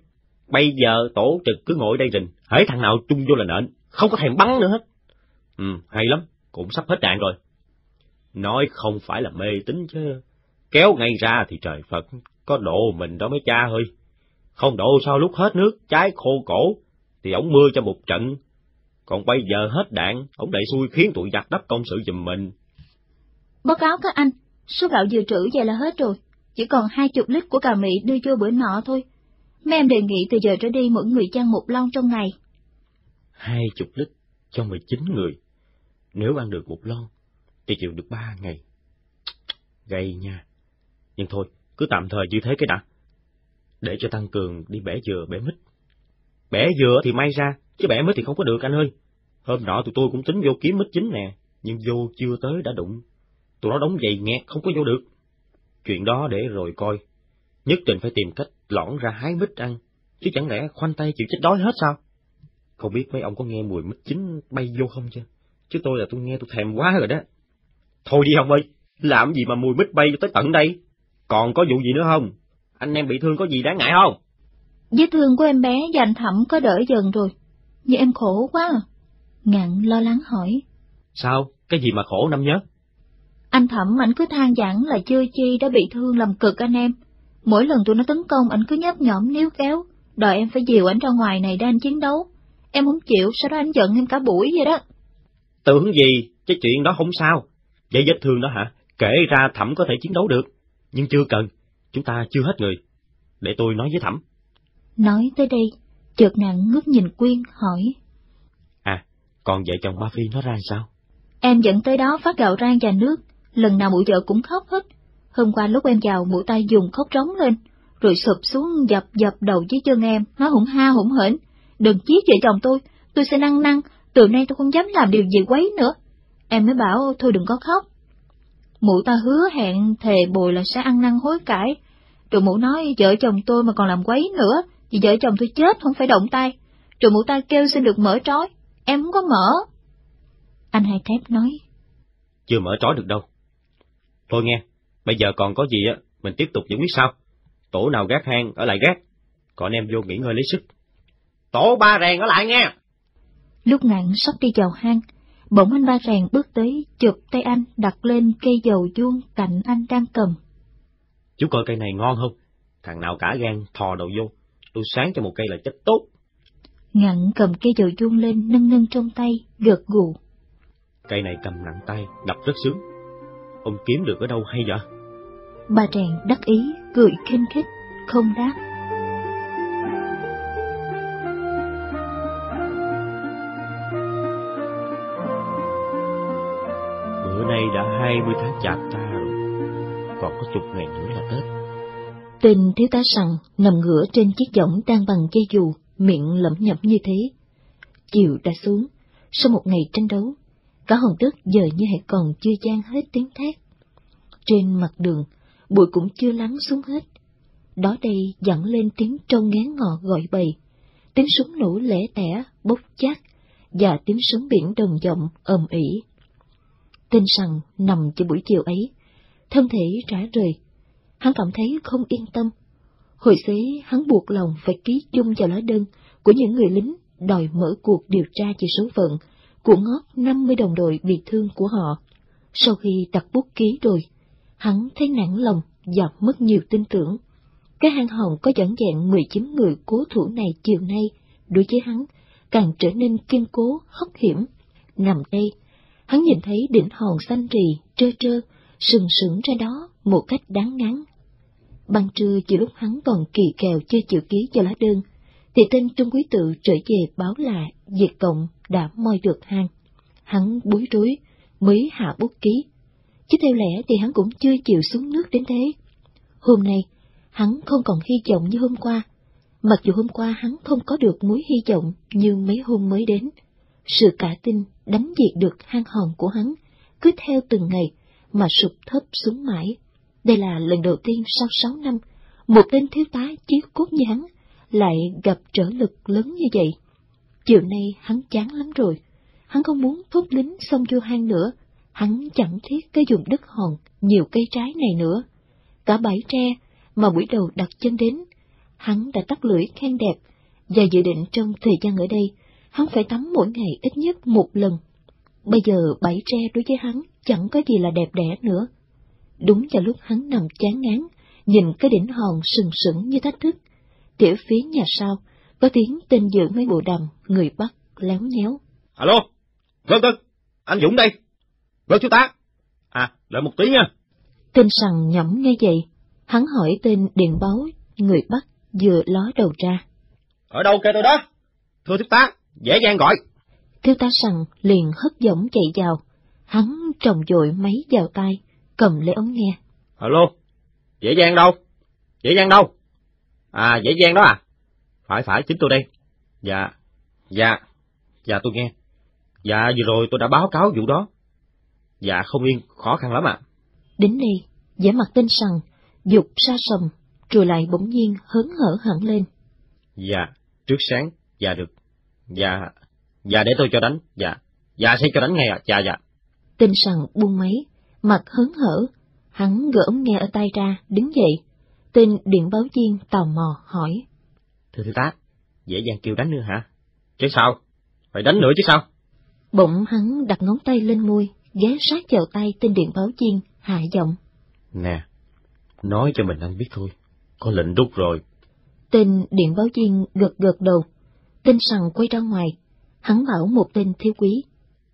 Bây giờ tổ trực cứ ngồi đây rình, hễ thằng nào chung vô là nện, không có thèm bắn nữa hết. Ừ, hay lắm, cũng sắp hết đạn rồi. Nói không phải là mê tín chứ, kéo ngay ra thì trời Phật, có độ mình đó mấy cha ơi. Không độ sao lúc hết nước, trái khô cổ, thì ổng mưa cho một trận. Còn bây giờ hết đạn, ổng đại xui khiến tụi giặc đắp công sự giùm mình. Báo cáo các anh, số gạo dự trữ vậy là hết rồi, chỉ còn hai chục lít của cà mị đưa vô bữa nọ thôi. Mấy em đề nghị từ giờ trở đi mỗi người chăn một lon trong ngày. Hai chục lít cho mười chín người. Nếu ăn được một lon, thì chịu được ba ngày. Gầy nha. Nhưng thôi, cứ tạm thời như thế cái đã. Để cho tăng cường đi bẻ dừa, bẻ mít. Bẻ dừa thì may ra, chứ bẻ mít thì không có được anh ơi. Hôm nọ tụi tôi cũng tính vô kiếm mít chính nè, nhưng vô chưa tới đã đụng. Tụi nó đóng giày nghẹt không có vô được. Chuyện đó để rồi coi. Nhất định phải tìm cách lõn ra hái mít ăn, chứ chẳng lẽ khoanh tay chịu chết đói hết sao? Không biết mấy ông có nghe mùi mít chín bay vô không chứ? Chứ tôi là tôi nghe tôi thèm quá rồi đó. Thôi đi ông ơi, làm gì mà mùi mít bay tới tận đây? Còn có vụ gì nữa không? Anh em bị thương có gì đáng ngại không? Vết thương của em bé và anh Thẩm có đỡ dần rồi, nhưng em khổ quá à. Ngạn lo lắng hỏi. Sao? Cái gì mà khổ năm nhớ? Anh Thẩm ảnh cứ than vãn là chưa chi đã bị thương làm cực anh em. Mỗi lần tụi nó tấn công ảnh cứ nhấp nhõm níu kéo, đòi em phải dìu ảnh ra ngoài này để anh chiến đấu. Em không chịu, sau đó anh giận em cả buổi vậy đó. Tưởng gì, cái chuyện đó không sao. Vậy vết thương đó hả? Kể ra Thẩm có thể chiến đấu được, nhưng chưa cần, chúng ta chưa hết người. Để tôi nói với Thẩm. Nói tới đây, chợt nàng ngước nhìn Quyên hỏi. À, còn vợ chồng ba Phi nó ra sao? Em dẫn tới đó phát gạo rang và nước, lần nào mụ vợ cũng khóc hết. Hôm qua lúc em vào mụ tay dùng khóc trống lên, rồi sụp xuống dập dập đầu dưới chân em, nó hủng ha hủng hển. Đừng giết vợ chồng tôi, tôi sẽ năng năng, từ nay tôi không dám làm điều gì quấy nữa. Em mới bảo thôi đừng có khóc. Mụ ta hứa hẹn thề bồi là sẽ ăn năn hối cải. Rồi mụ nói vợ chồng tôi mà còn làm quấy nữa, thì vợ chồng tôi chết không phải động tay. Rồi mụ ta kêu xin được mở trói, em không có mở. Anh hai thép nói. Chưa mở trói được đâu. Thôi nghe, bây giờ còn có gì á, mình tiếp tục giải quyết sau. Tổ nào gác hang ở lại gác, còn em vô nghỉ ngơi lấy sức. Tổ ba rèn ở lại nghe. Lúc ngạn sắp đi vào hang, bỗng anh ba rèn bước tới chụp tay anh đặt lên cây dầu chuông cạnh anh đang cầm. Chú coi cây này ngon không? Thằng nào cả gan thò đầu vô, tôi sáng cho một cây là chất tốt. Ngạn cầm cây dầu chuông lên nâng nâng trong tay, gật gù. Cây này cầm nặng tay, đập rất sướng. Ông kiếm được ở đâu hay vậy? Bà rèn đắc ý, cười khinh khích, không đáp. Hai mươi tháng chạp ta rồi, còn có chục ngày nữa là Tết. Tên thiếu tá sằng nằm ngửa trên chiếc võng đang bằng dây dù, miệng lẩm nhẩm như thế. Chiều đã xuống, sau một ngày tranh đấu, cả hòn đất giờ như hệ còn chưa gian hết tiếng thét. Trên mặt đường, bụi cũng chưa lắng xuống hết. Đó đây dẫn lên tiếng trâu ngán ngọ gọi bầy, tiếng súng nổ lẻ tẻ, bốc chát, và tiếng súng biển đồng giọng ầm ỉ tin rằng nằm cho buổi chiều ấy, thân thể rã rời. Hắn cảm thấy không yên tâm. Hồi xế hắn buộc lòng phải ký chung vào lá đơn của những người lính đòi mở cuộc điều tra về số phận của ngót 50 đồng đội bị thương của họ. Sau khi đặt bút ký rồi, hắn thấy nản lòng và mất nhiều tin tưởng. Cái hang hòm có dẫn dạng 19 người cố thủ này chiều nay, đối với hắn, càng trở nên kiên cố, hốc hiểm. Nằm đây, hắn nhìn thấy đỉnh hòn xanh rì, trơ trơ, sừng sững ra đó một cách đáng ngán. Ban trưa chỉ lúc hắn còn kỳ kèo chưa chịu ký cho lá đơn, thì tên Trung Quý Tự trở về báo là Diệt Cộng đã moi được hang. Hắn bối rối, mới hạ bút ký. Chứ theo lẽ thì hắn cũng chưa chịu xuống nước đến thế. Hôm nay, hắn không còn hy vọng như hôm qua. Mặc dù hôm qua hắn không có được mối hy vọng như mấy hôm mới đến. Sự cả tin đánh diệt được hang hòn của hắn, cứ theo từng ngày mà sụp thấp xuống mãi. Đây là lần đầu tiên sau sáu năm, một tên thiếu tá chiếu cốt như hắn lại gặp trở lực lớn như vậy. Chiều nay hắn chán lắm rồi, hắn không muốn thúc lính xông vô hang nữa, hắn chẳng thiết cái dùng đất hòn nhiều cây trái này nữa. Cả bãi tre mà buổi đầu đặt chân đến, hắn đã tắt lưỡi khen đẹp, và dự định trong thời gian ở đây, hắn phải tắm mỗi ngày ít nhất một lần. Bây giờ bãi tre đối với hắn chẳng có gì là đẹp đẽ nữa. Đúng vào lúc hắn nằm chán ngán, nhìn cái đỉnh hòn sừng sững như thách thức, tiểu phía nhà sau, có tiếng tên giữ mấy bộ đầm, người bắt, léo nhéo. Alo, vâng vâng, anh Dũng đây. Vâng chú tá. À, đợi một tí nha. Tên sằng nhẩm nghe vậy, hắn hỏi tên điện báo, người bắt, vừa ló đầu ra. Ở đâu kêu tôi đó? Thưa thiếu tá, dễ dàng gọi. Thiếu tá sằng liền hất giọng chạy vào, hắn trồng dội máy vào tay, cầm lấy ống nghe. Alo, dễ dàng đâu? Dễ dàng đâu? À, dễ dàng đó à? Phải phải, chính tôi đây. Dạ, dạ, dạ tôi nghe. Dạ, vừa rồi tôi đã báo cáo vụ đó. Dạ, không yên, khó khăn lắm ạ. À. Đến đây, vẻ mặt tên sằng, dục sa sầm, rồi lại bỗng nhiên hớn hở hẳn lên. Dạ, trước sáng, dạ được. Dạ, dạ để tôi cho đánh, dạ. Dạ sẽ cho đánh ngay ạ, à. dạ dạ. Tên sằng buông máy, mặt hớn hở, hắn gỡ ống nghe ở tay ra, đứng dậy. Tên điện báo viên tò mò hỏi. Thưa thiếu tá, dễ dàng kêu đánh nữa hả? Chứ sao? Phải đánh nữa chứ sao? Bỗng hắn đặt ngón tay lên môi, ghé sát vào tay tên điện báo viên, hạ giọng. Nè, nói cho mình anh biết thôi, có lệnh rút rồi. Tên điện báo viên gật gật đầu, tên sằng quay ra ngoài, hắn bảo một tên thiếu quý.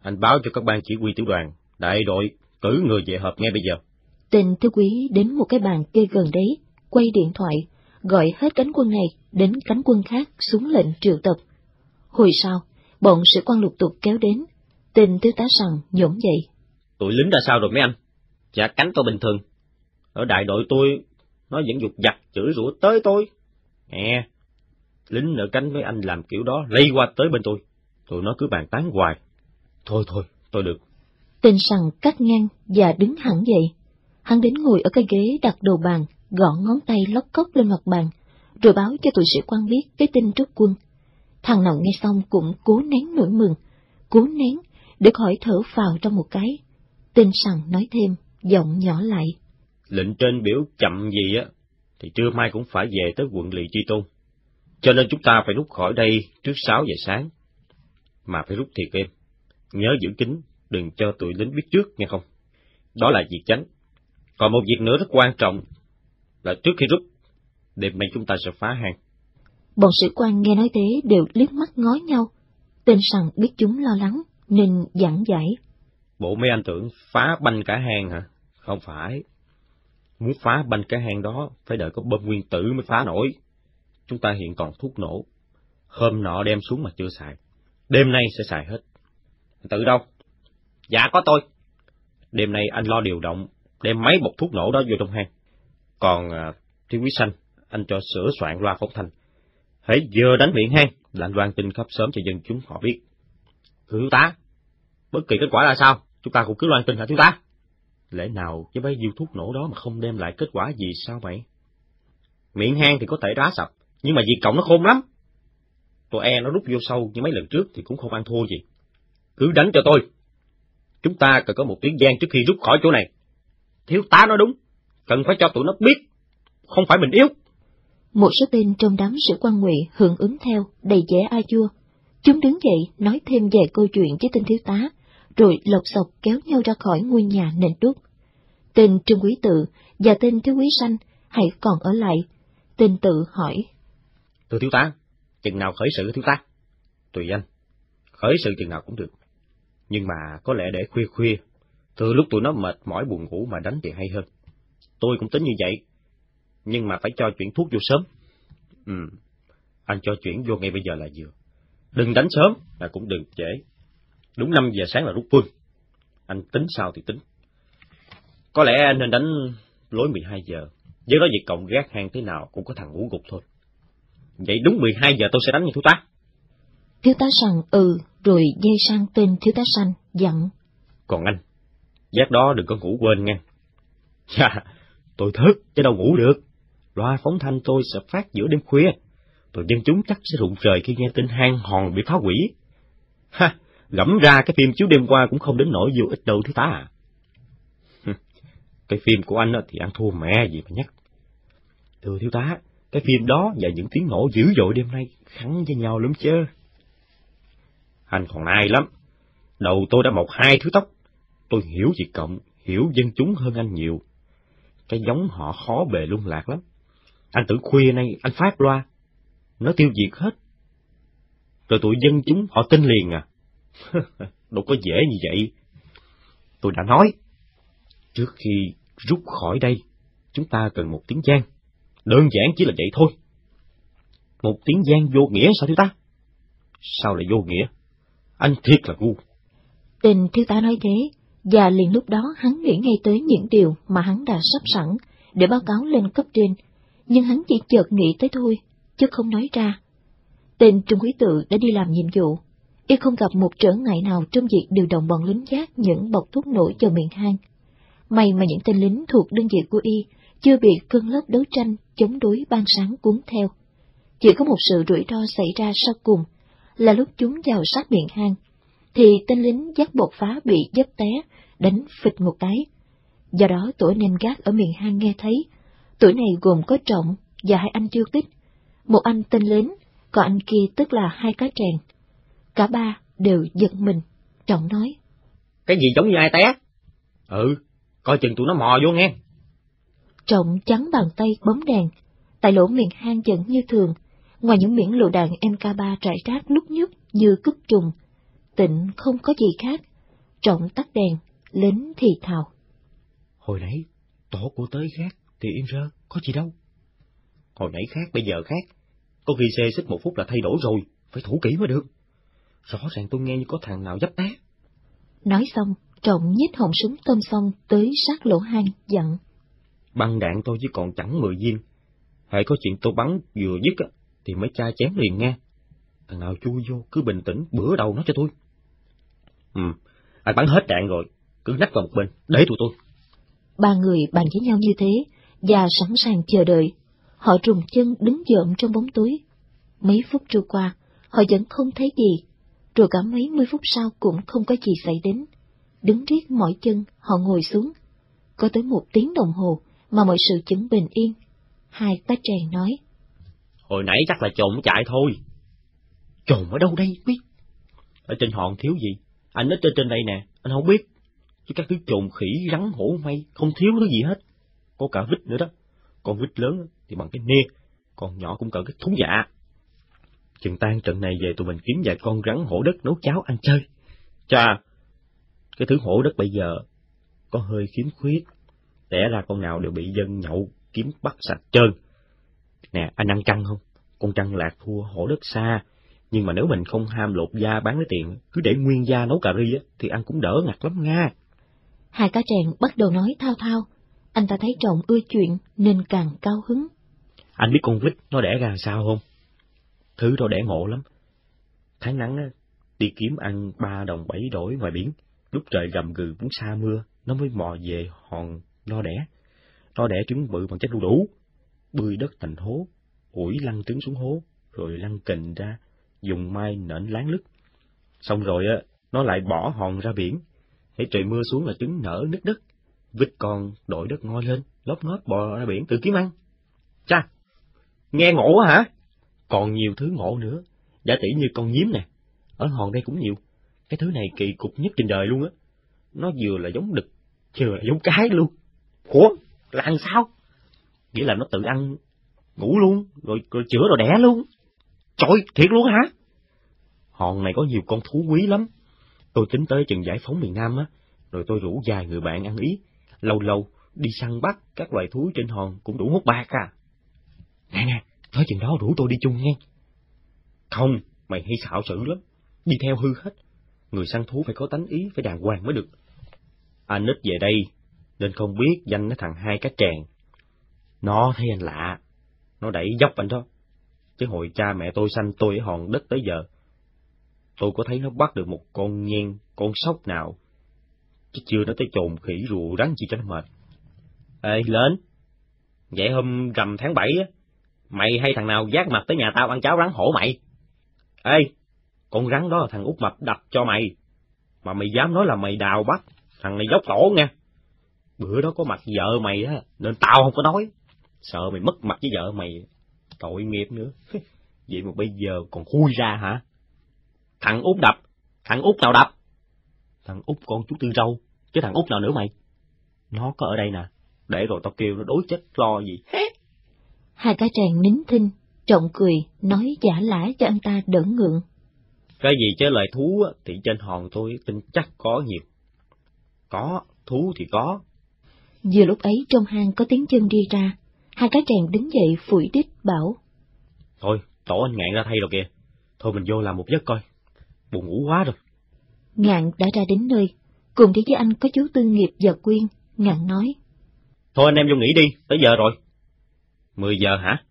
Anh báo cho các ban chỉ huy tiểu đoàn, đại đội, cử người về họp ngay bây giờ. Tên thiếu quý đến một cái bàn kê gần đấy, quay điện thoại, gọi hết cánh quân này đến cánh quân khác xuống lệnh triệu tập. Hồi sau, bọn sĩ quan lục tục kéo đến, tên thiếu tá sằng nhổm dậy. Tụi lính ra sao rồi mấy anh? Dạ cánh tôi bình thường. Ở đại đội tôi, nó vẫn dục giặt chửi rủa tới tôi. Nè, lính ở cánh với anh làm kiểu đó lây qua tới bên tôi. Tụi nó cứ bàn tán hoài. Thôi thôi, tôi được. Tên sằng cắt ngang và đứng hẳn dậy. Hắn đến ngồi ở cái ghế đặt đầu bàn, gõ ngón tay lóc cốc lên mặt bàn, rồi báo cho tụi sĩ quan biết cái tin rút quân. Thằng nào nghe xong cũng cố nén nỗi mừng, cố nén để khỏi thở phào trong một cái. Tên sằng nói thêm, giọng nhỏ lại. Lệnh trên biểu chậm gì á, thì trưa mai cũng phải về tới quận lỵ Chi Tôn. Cho nên chúng ta phải rút khỏi đây trước 6 giờ sáng. Mà phải rút thiệt em. Nhớ giữ kín, đừng cho tụi lính biết trước nghe không. Đó là việc chánh. Còn một việc nữa rất quan trọng là trước khi rút, đêm nay chúng ta sẽ phá hang. Bọn sĩ quan nghe nói thế đều liếc mắt ngó nhau. Tên sằng biết chúng lo lắng, nên giảng giải. Bộ mấy anh tưởng phá banh cả hang hả? Không phải. Muốn phá banh cái hang đó, phải đợi có bom nguyên tử mới phá nổi. Chúng ta hiện còn thuốc nổ. Hôm nọ đem xuống mà chưa xài. Đêm nay sẽ xài hết. Tự đâu? Dạ có tôi. Đêm nay anh lo điều động, đem mấy bọc thuốc nổ đó vô trong hang. Còn à, thiếu quý xanh, anh cho sửa soạn loa phóng thanh. Hãy vừa đánh miệng hang là anh loan tin khắp sớm cho dân chúng họ biết. Thưa thiếu tá, bất kỳ kết quả là sao, chúng ta cũng cứ loan tin hả thiếu tá? Lẽ nào với bấy nhiêu thuốc nổ đó mà không đem lại kết quả gì sao vậy? Miệng hang thì có thể đá sập, nhưng mà diệt cộng nó khôn lắm. Tôi e nó rút vô sâu như mấy lần trước thì cũng không ăn thua gì. Cứ đánh cho tôi. Chúng ta cần có một tiếng gian trước khi rút khỏi chỗ này. Thiếu tá nói đúng, cần phải cho tụi nó biết, không phải mình yếu. Một số tên trong đám sĩ quan ngụy hưởng ứng theo, đầy vẻ a chua. Chúng đứng dậy nói thêm về câu chuyện với tên thiếu tá, rồi lộc sọc kéo nhau ra khỏi ngôi nhà nền đúc. Tên Trương Quý Tự và tên Thiếu Quý Sanh hãy còn ở lại. Tên Tự hỏi. Thưa thiếu tá, chừng nào khởi sự thiếu tá? Tùy anh, khởi sự chừng nào cũng được. Nhưng mà có lẽ để khuya khuya, từ lúc tụi nó mệt mỏi buồn ngủ mà đánh thì hay hơn. Tôi cũng tính như vậy, nhưng mà phải cho chuyển thuốc vô sớm. Ừ, Anh cho chuyển vô ngay bây giờ là vừa. Đừng đánh sớm, là cũng đừng trễ. Đúng 5 giờ sáng là rút quân. Anh tính sao thì tính. Có lẽ anh nên đánh lối 12 giờ. Với đó việc cộng gác hang thế nào cũng có thằng ngủ gục thôi. Vậy đúng 12 giờ tôi sẽ đánh như thiếu tá. Thiếu tá sằng ừ, rồi dây sang tên thiếu tá xanh, dặn. Còn anh, giác đó đừng có ngủ quên nghe. Chà, tôi thức, chứ đâu ngủ được. Loa phóng thanh tôi sẽ phát giữa đêm khuya. Rồi dân chúng chắc sẽ rụng rời khi nghe tin hang hòn bị phá hủy. Ha, gẫm ra cái phim chiếu đêm qua cũng không đến nỗi vô ích đâu thiếu tá à. Cái phim của anh thì ăn thua mẹ gì mà nhắc. Thưa thiếu tá, cái phim đó và những tiếng nổ dữ dội đêm nay khắn với nhau lắm chứ. Anh còn ai lắm. Đầu tôi đã mọc hai thứ tóc. Tôi hiểu việc cộng, hiểu dân chúng hơn anh nhiều. Cái giống họ khó bề lung lạc lắm. Anh tưởng khuya nay anh phát loa, nó tiêu diệt hết. Rồi tụi dân chúng họ tin liền à. Đâu có dễ như vậy. Tôi đã nói, trước khi rút khỏi đây, chúng ta cần một tiếng gian. Đơn giản chỉ là vậy thôi. Một tiếng gian vô nghĩa sao thiếu tá? Sao lại vô nghĩa? Anh thiệt là ngu. Tình thiếu tá nói thế, và liền lúc đó hắn nghĩ ngay tới những điều mà hắn đã sắp sẵn để báo cáo lên cấp trên, nhưng hắn chỉ chợt nghĩ tới thôi, chứ không nói ra. Tên Trung Quý Tự đã đi làm nhiệm vụ, y không gặp một trở ngại nào trong việc điều động bọn lính gác những bọc thuốc nổ cho miệng hang. May mà những tên lính thuộc đơn vị của y chưa bị cơn lớp đấu tranh chống đối ban sáng cuốn theo. Chỉ có một sự rủi ro xảy ra sau cùng, là lúc chúng vào sát miệng hang, thì tên lính dắt bột phá bị dấp té, đánh phịch một cái. Do đó tổ anh gác ở miệng hang nghe thấy, tuổi này gồm có Trọng và hai anh tiêu tích, một anh tên lính, còn anh kia tức là hai cá trèn. Cả ba đều giật mình, Trọng nói. Cái gì giống như ai té? Ừ, coi chừng tụi nó mò vô nghe. Trọng trắng bàn tay bấm đèn, tại lỗ miệng hang vẫn như thường, ngoài những miệng lựu đạn MK3 trải rác lúc nhúc như cức trùng. Tịnh không có gì khác, Trọng tắt đèn, lính thì thào. Hồi nãy, tổ của tới khác thì im rơ, có gì đâu. Hồi nãy khác, bây giờ khác. Có khi xê xích một phút là thay đổi rồi, phải thủ kỹ mới được. Rõ ràng tôi nghe như có thằng nào dấp té. Nói xong, Trọng nhích họng súng tôm xong tới sát lỗ hang, dặn. Băng đạn tôi chỉ còn chẳng mười viên. Hãy có chuyện tôi bắn vừa dứt á, thì mới cha chém liền nghe. Thằng nào chui vô, cứ bình tĩnh, bữa đầu nó cho tôi. Ừ, anh bắn hết đạn rồi, cứ nách vào một bên, để tụi tôi. Ba người bàn với nhau như thế, và sẵn sàng chờ đợi. Họ trùng chân đứng dợm trong bóng tối. Mấy phút trôi qua, họ vẫn không thấy gì. Rồi cả mấy mươi phút sau cũng không có gì xảy đến. Đứng riết mỏi chân, họ ngồi xuống. Có tới một tiếng đồng hồ mà mọi sự vẫn bình yên. Hai tá tràng nói. Hồi nãy chắc là trộm chạy thôi. Trộm ở đâu đây biết? Ở trên hòn thiếu gì? Anh ở trên trên đây nè, anh không biết. Chứ các thứ trồn khỉ, rắn, hổ may, không thiếu thứ gì hết. Có cả vít nữa đó. Con vít lớn thì bằng cái nê, còn nhỏ cũng cần cái thú dạ. Chừng tan trận này về tụi mình kiếm vài con rắn hổ đất nấu cháo ăn chơi. Chà, cái thứ hổ đất bây giờ có hơi khiếm khuyết. Đẻ ra con nào đều bị dân nhậu, kiếm bắt sạch trơn. Nè, anh ăn trăng không? Con trăng lạc thua hổ đất xa, nhưng mà nếu mình không ham lột da bán lấy tiền, cứ để nguyên da nấu cà ri á, thì ăn cũng đỡ ngặt lắm nha. Hai cá tràng bắt đầu nói thao thao, anh ta thấy trọng ưa chuyện nên càng cao hứng. Anh biết con vít nó đẻ ra sao không? Thứ đó đẻ ngộ lắm. Tháng nắng á, đi kiếm ăn ba đồng bảy đổi ngoài biển, lúc trời gầm gừ muốn xa mưa, nó mới mò về hòn no đẻ. Lo đẻ trứng bự bằng chất đu đủ, bươi đất thành hố, ủi lăn trứng xuống hố, rồi lăn kình ra, dùng mai nện láng lứt. Xong rồi á, nó lại bỏ hòn ra biển. Hãy trời mưa xuống là trứng nở nứt đất. Vịt con đội đất ngoi lên, lóp ngót bò ra biển tự kiếm ăn. Cha, nghe ngộ hả? Còn nhiều thứ ngộ nữa, giả tỷ như con nhím nè. Ở hòn đây cũng nhiều. Cái thứ này kỳ cục nhất trên đời luôn á. Nó vừa là giống đực, vừa là giống cái luôn. Ủa, là ăn sao? Nghĩa là nó tự ăn, ngủ luôn, rồi, rồi chữa rồi đẻ luôn. Trời, thiệt luôn hả? Hòn này có nhiều con thú quý lắm. Tôi tính tới chừng giải phóng miền Nam á, rồi tôi rủ vài người bạn ăn ý. Lâu lâu, đi săn bắt các loài thú trên hòn cũng đủ hút bạc à. Nè nè, tới chừng đó rủ tôi đi chung nghe. Không, mày hay xạo sự lắm, đi theo hư hết. Người săn thú phải có tánh ý, phải đàng hoàng mới được. Anh ít về đây, nên không biết danh nó thằng hai cá tràng. Nó thấy anh lạ, nó đẩy dốc anh đó. Chứ hồi cha mẹ tôi sanh tôi ở hòn đất tới giờ, tôi có thấy nó bắt được một con nhen, con sóc nào, chứ chưa nó tới trồn khỉ rùa rắn gì cho nó mệt. Ê, lên! Vậy hôm rằm tháng bảy á, mày hay thằng nào giác mặt tới nhà tao ăn cháo rắn hổ mày? Ê, con rắn đó là thằng út mập đập cho mày, mà mày dám nói là mày đào bắt, thằng này dốc tổ nha. Bữa đó có mặt vợ mày á, nên tao không có nói, sợ mày mất mặt với vợ mày, tội nghiệp nữa. Vậy mà bây giờ còn khui ra hả? Thằng út đập, thằng út nào đập? Thằng út con chú Tư Râu, chứ thằng út nào nữa mày? Nó có ở đây nè, để rồi tao kêu nó đối chết lo gì. Hai cá tràng nín thinh, trọng cười, nói giả lả cho anh ta đỡ ngượng. Cái gì chứ lời thú thì trên hòn tôi tin chắc có nhiều. Có, thú thì có. Vừa lúc ấy trong hang có tiếng chân đi ra, hai cá tràng đứng dậy phủi đít bảo. Thôi, tổ anh ngạn ra thay rồi kìa. Thôi mình vô làm một giấc coi. Buồn ngủ quá rồi. Ngạn đã ra đến nơi, cùng đi với anh có chú Tư Nghiệp và Quyên, Ngạn nói. Thôi anh em vô nghỉ đi, tới giờ rồi. Mười giờ hả?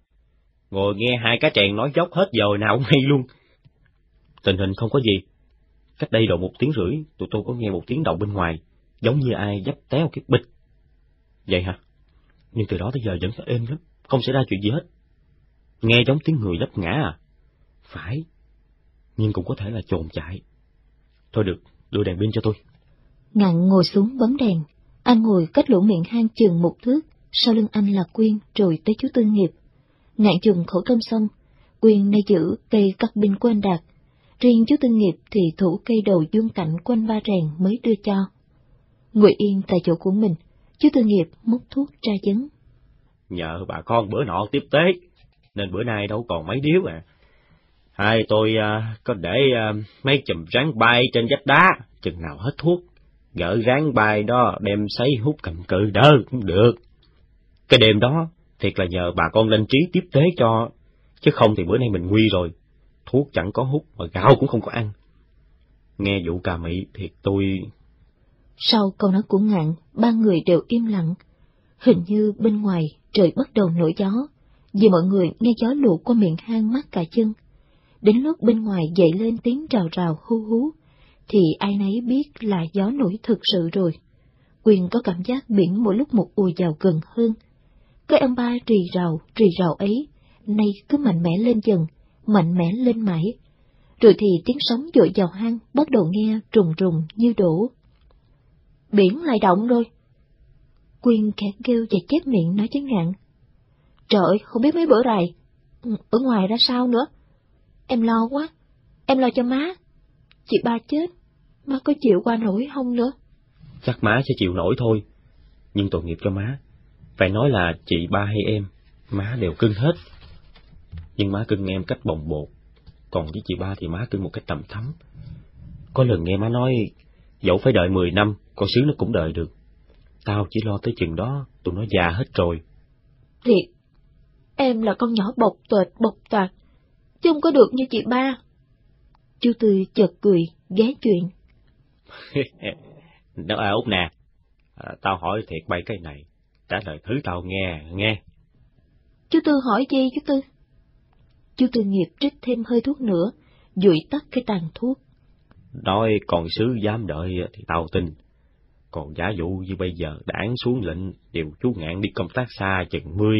Ngồi nghe hai cá tràng nói dốc hết giờ nào hay luôn. Tình hình không có gì. Cách đây độ một tiếng rưỡi, tụi tôi có nghe một tiếng động bên ngoài, giống như ai dấp téo cái bịch. Vậy hả? Nhưng từ đó tới giờ vẫn rất êm lắm, không xảy ra chuyện gì hết. Nghe giống tiếng người lấp ngã à? Phải, nhưng cũng có thể là trồn chạy. Thôi được, đưa đèn pin cho tôi. Ngạn ngồi xuống bấm đèn, anh ngồi cách lỗ miệng hang chừng một thước, sau lưng anh là Quyên rồi tới chú Tư Nghiệp. Ngạn dùng khẩu cơm xong, Quyên nay giữ cây cắt binh của anh Đạt, riêng chú Tư Nghiệp thì thủ cây đầu dương cạnh quanh ba rèn mới đưa cho. Ngồi yên tại chỗ của mình, chú Tư Nghiệp múc thuốc tra chứng. Nhờ bà con bữa nọ tiếp tế, nên bữa nay đâu còn mấy điếu à. Hai tôi à, có để à, mấy chùm rắn bay trên vách đá, chừng nào hết thuốc, gỡ rắn bay đó đem sấy hút cầm cự đỡ cũng được. Cái đêm đó, thiệt là nhờ bà con lên trí tiếp tế cho, chứ không thì bữa nay mình nguy rồi. Thuốc chẳng có hút, mà gạo cũng không có ăn. Nghe vụ cà mị thiệt tôi... Sau câu nói của ngạn, ba người đều im lặng. Hình như bên ngoài trời bắt đầu nổi gió, vì mọi người nghe gió lụa qua miệng hang mắt cả chân. Đến lúc bên ngoài dậy lên tiếng rào rào hú hú, thì ai nấy biết là gió nổi thực sự rồi. Quyền có cảm giác biển mỗi lúc một ùa vào gần hơn. Cái âm ba rì rào, rì rào ấy, nay cứ mạnh mẽ lên dần, mạnh mẽ lên mãi. Rồi thì tiếng sóng dội vào hang bắt đầu nghe rùng rùng như đổ. Biển lại động rồi. Quyên khẽ kêu và chép miệng nói chán ngạn. Trời, không biết mấy bữa này ở ngoài ra sao nữa. Em lo quá, em lo cho má. Chị ba chết, má có chịu qua nổi không nữa? Chắc má sẽ chịu nổi thôi, nhưng tội nghiệp cho má. Phải nói là chị ba hay em, má đều cưng hết. Nhưng má cưng em cách bồng bột, còn với chị ba thì má cưng một cách tầm thắm. Có lần nghe má nói, dẫu phải đợi mười năm, con sứ nó cũng đợi được. Tao chỉ lo tới chừng đó, tụi nó già hết rồi. Thiệt, em là con nhỏ bộc tuệt bộc toạt, chứ không có được như chị ba. Chú Tư chợt cười, ghé chuyện. Nó à Út nè, à, tao hỏi thiệt bay cái này, trả lời thứ tao nghe, nghe. Chú Tư hỏi gì chú Tư? Chú Tư nghiệp trích thêm hơi thuốc nữa, dụi tắt cái tàn thuốc. Nói còn sứ dám đợi thì tao tin. Còn giả dụ như bây giờ đảng xuống lệnh điều chú ngạn đi công tác xa chừng mười,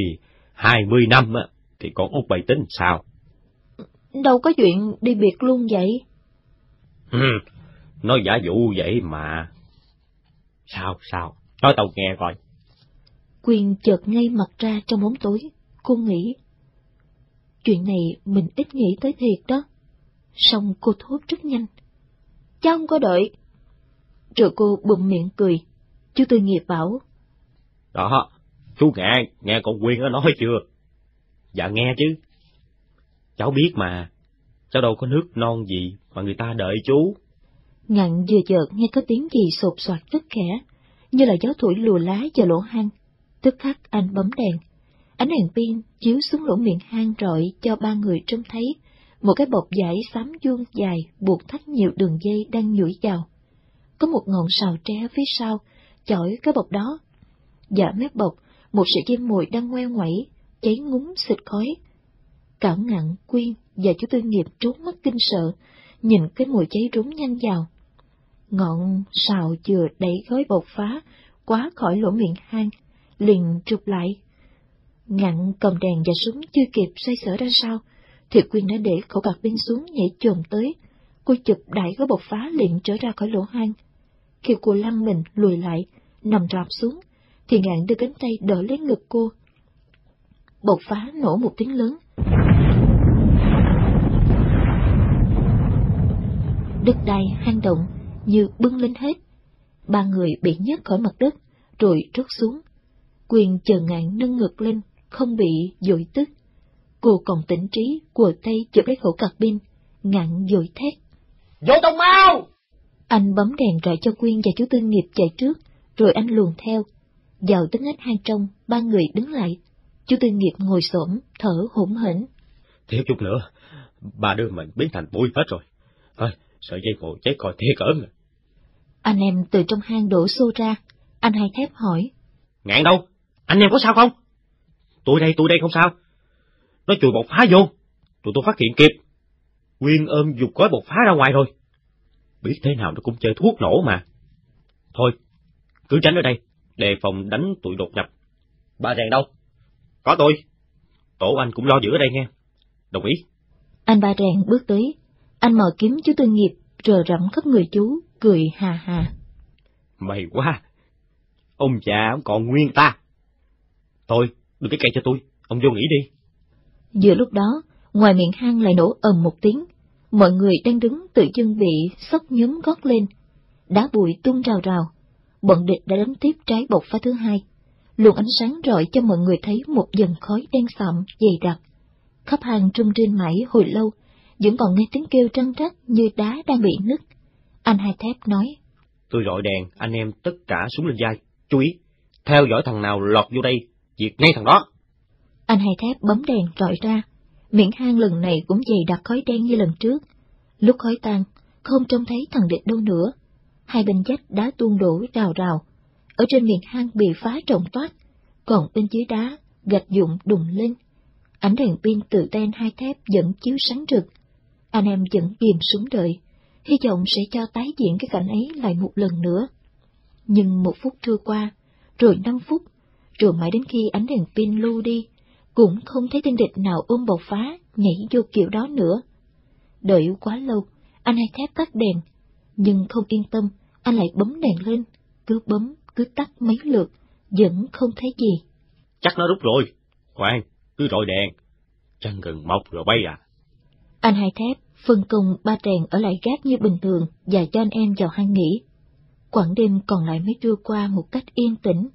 hai mươi năm á, thì con út bày tính sao? Đâu có chuyện đi biệt luôn vậy. Ừ, nói giả dụ vậy mà. Sao, sao? Nói tao nghe coi. Quyền chợt ngay mặt ra trong bóng tối, cô nghĩ. Chuyện này mình ít nghĩ tới thiệt đó. Xong cô thốt rất nhanh. Cháu không có đợi. Rồi cô bụm miệng cười. Chú Tư Nghiệp bảo. Đó, chú nghe, nghe con Quyên nó nói chưa? Dạ nghe chứ. Cháu biết mà, cháu đâu có nước non gì mà người ta đợi chú. Ngặn vừa chợt nghe có tiếng gì sột soạt rất khẽ, như là gió thổi lùa lá vào lỗ hang. Tức khắc anh bấm đèn. Ánh đèn pin chiếu xuống lỗ miệng hang rọi cho ba người trông thấy, một cái bọc vải xám vuông dài buộc thắt nhiều đường dây đang nhủi vào. Có một ngọn sào tre phía sau, chổi cái bọc đó. giả mép bọc, một sợi dây mồi đang ngoe ngoẩy, cháy ngúng xịt khói. Cảo ngạn, quyên và chú tư nghiệp trốn mắt kinh sợ, nhìn cái mùi cháy rúng nhanh vào. Ngọn sào chừa đẩy gói bột phá, quá khỏi lỗ miệng hang, liền trục lại. Ngạn cầm đèn và súng chưa kịp xoay sở ra sao, thì Quyên đã để khẩu bạc bên xuống nhảy chồm tới. Cô chụp đại gói bột phá liền trở ra khỏi lỗ hang. Khi cô lăn mình lùi lại, nằm rạp xuống, thì ngạn đưa cánh tay đỡ lấy ngực cô. Bột phá nổ một tiếng lớn. Đất đai hang động như bưng lên hết. Ba người bị nhấc khỏi mặt đất, rồi rớt xuống. Quyền chờ ngạn nâng ngực lên, không bị dội tức. Cô còn tỉnh trí, của tay chụp lấy khẩu cạc pin, ngạn dội thét. Vô trong mau! Anh bấm đèn gọi cho Quyên và chú Tư Nghiệp chạy trước, rồi anh luồn theo. Vào tới ngách hang trong, ba người đứng lại. Chú Tư Nghiệp ngồi xổm thở hổn hển. Thiếu chút nữa, ba đứa mình biến thành bụi hết rồi. Thôi, sợi dây cổ cháy coi thiệt ớn. Anh em từ trong hang đổ xô ra, anh hai thép hỏi. Ngạn đâu? Anh em có sao không? Tôi đây, tôi đây không sao. Nó chùi bột phá vô, tụi tôi phát hiện kịp. Quyên ôm dục gói bột phá ra ngoài rồi. Biết thế nào nó cũng chơi thuốc nổ mà. Thôi, cứ tránh ở đây, đề phòng đánh tụi đột nhập. Ba rèn đâu? Có tôi. Tổ anh cũng lo giữ ở đây nghe. Đồng ý. Anh ba rèn bước tới, anh mò kiếm chú tư nghiệp, rờ rẫm khắp người chú, cười hà hà. Mày quá! Ông già ông còn nguyên ta. Thôi, đừng cái cây cho tôi, ông vô nghỉ đi. Giữa lúc đó, ngoài miệng hang lại nổ ầm một tiếng, mọi người đang đứng tự dưng bị sốc nhúm gót lên. Đá bụi tung rào rào, bọn địch đã đánh tiếp trái bột phá thứ hai. Luồng ánh sáng rọi cho mọi người thấy một dần khói đen sậm, dày đặc. Khắp hang trung trên mãi hồi lâu, vẫn còn nghe tiếng kêu trăng trắc như đá đang bị nứt. Anh hai thép nói. Tôi gọi đèn, anh em tất cả súng lên vai. Chú ý, theo dõi thằng nào lọt vô đây, diệt ngay thằng đó. Anh hai thép bấm đèn rọi ra, miệng hang lần này cũng dày đặc khói đen như lần trước. Lúc khói tan, không trông thấy thằng địch đâu nữa. Hai bên vách đá tuôn đổ rào rào. Ở trên miệng hang bị phá trồng toát, còn bên dưới đá, gạch dụng đùng lên. Ánh đèn pin từ tên hai thép vẫn chiếu sáng rực. Anh em vẫn ghim súng đợi, hy vọng sẽ cho tái diễn cái cảnh ấy lại một lần nữa. Nhưng một phút trôi qua, rồi năm phút, rồi mãi đến khi ánh đèn pin lưu đi, cũng không thấy tên địch nào ôm bột phá, nhảy vô kiểu đó nữa. Đợi quá lâu, anh hai thép tắt đèn, nhưng không yên tâm, anh lại bấm đèn lên, cứ bấm, cứ tắt mấy lượt, vẫn không thấy gì. Chắc nó rút rồi. Khoan, cứ rọi đèn. Chân gần mọc rồi bay à. Anh hai thép phân công ba rèn ở lại gác như bình thường và cho anh em vào hang nghỉ. Quãng đêm còn lại mới trôi qua một cách yên tĩnh,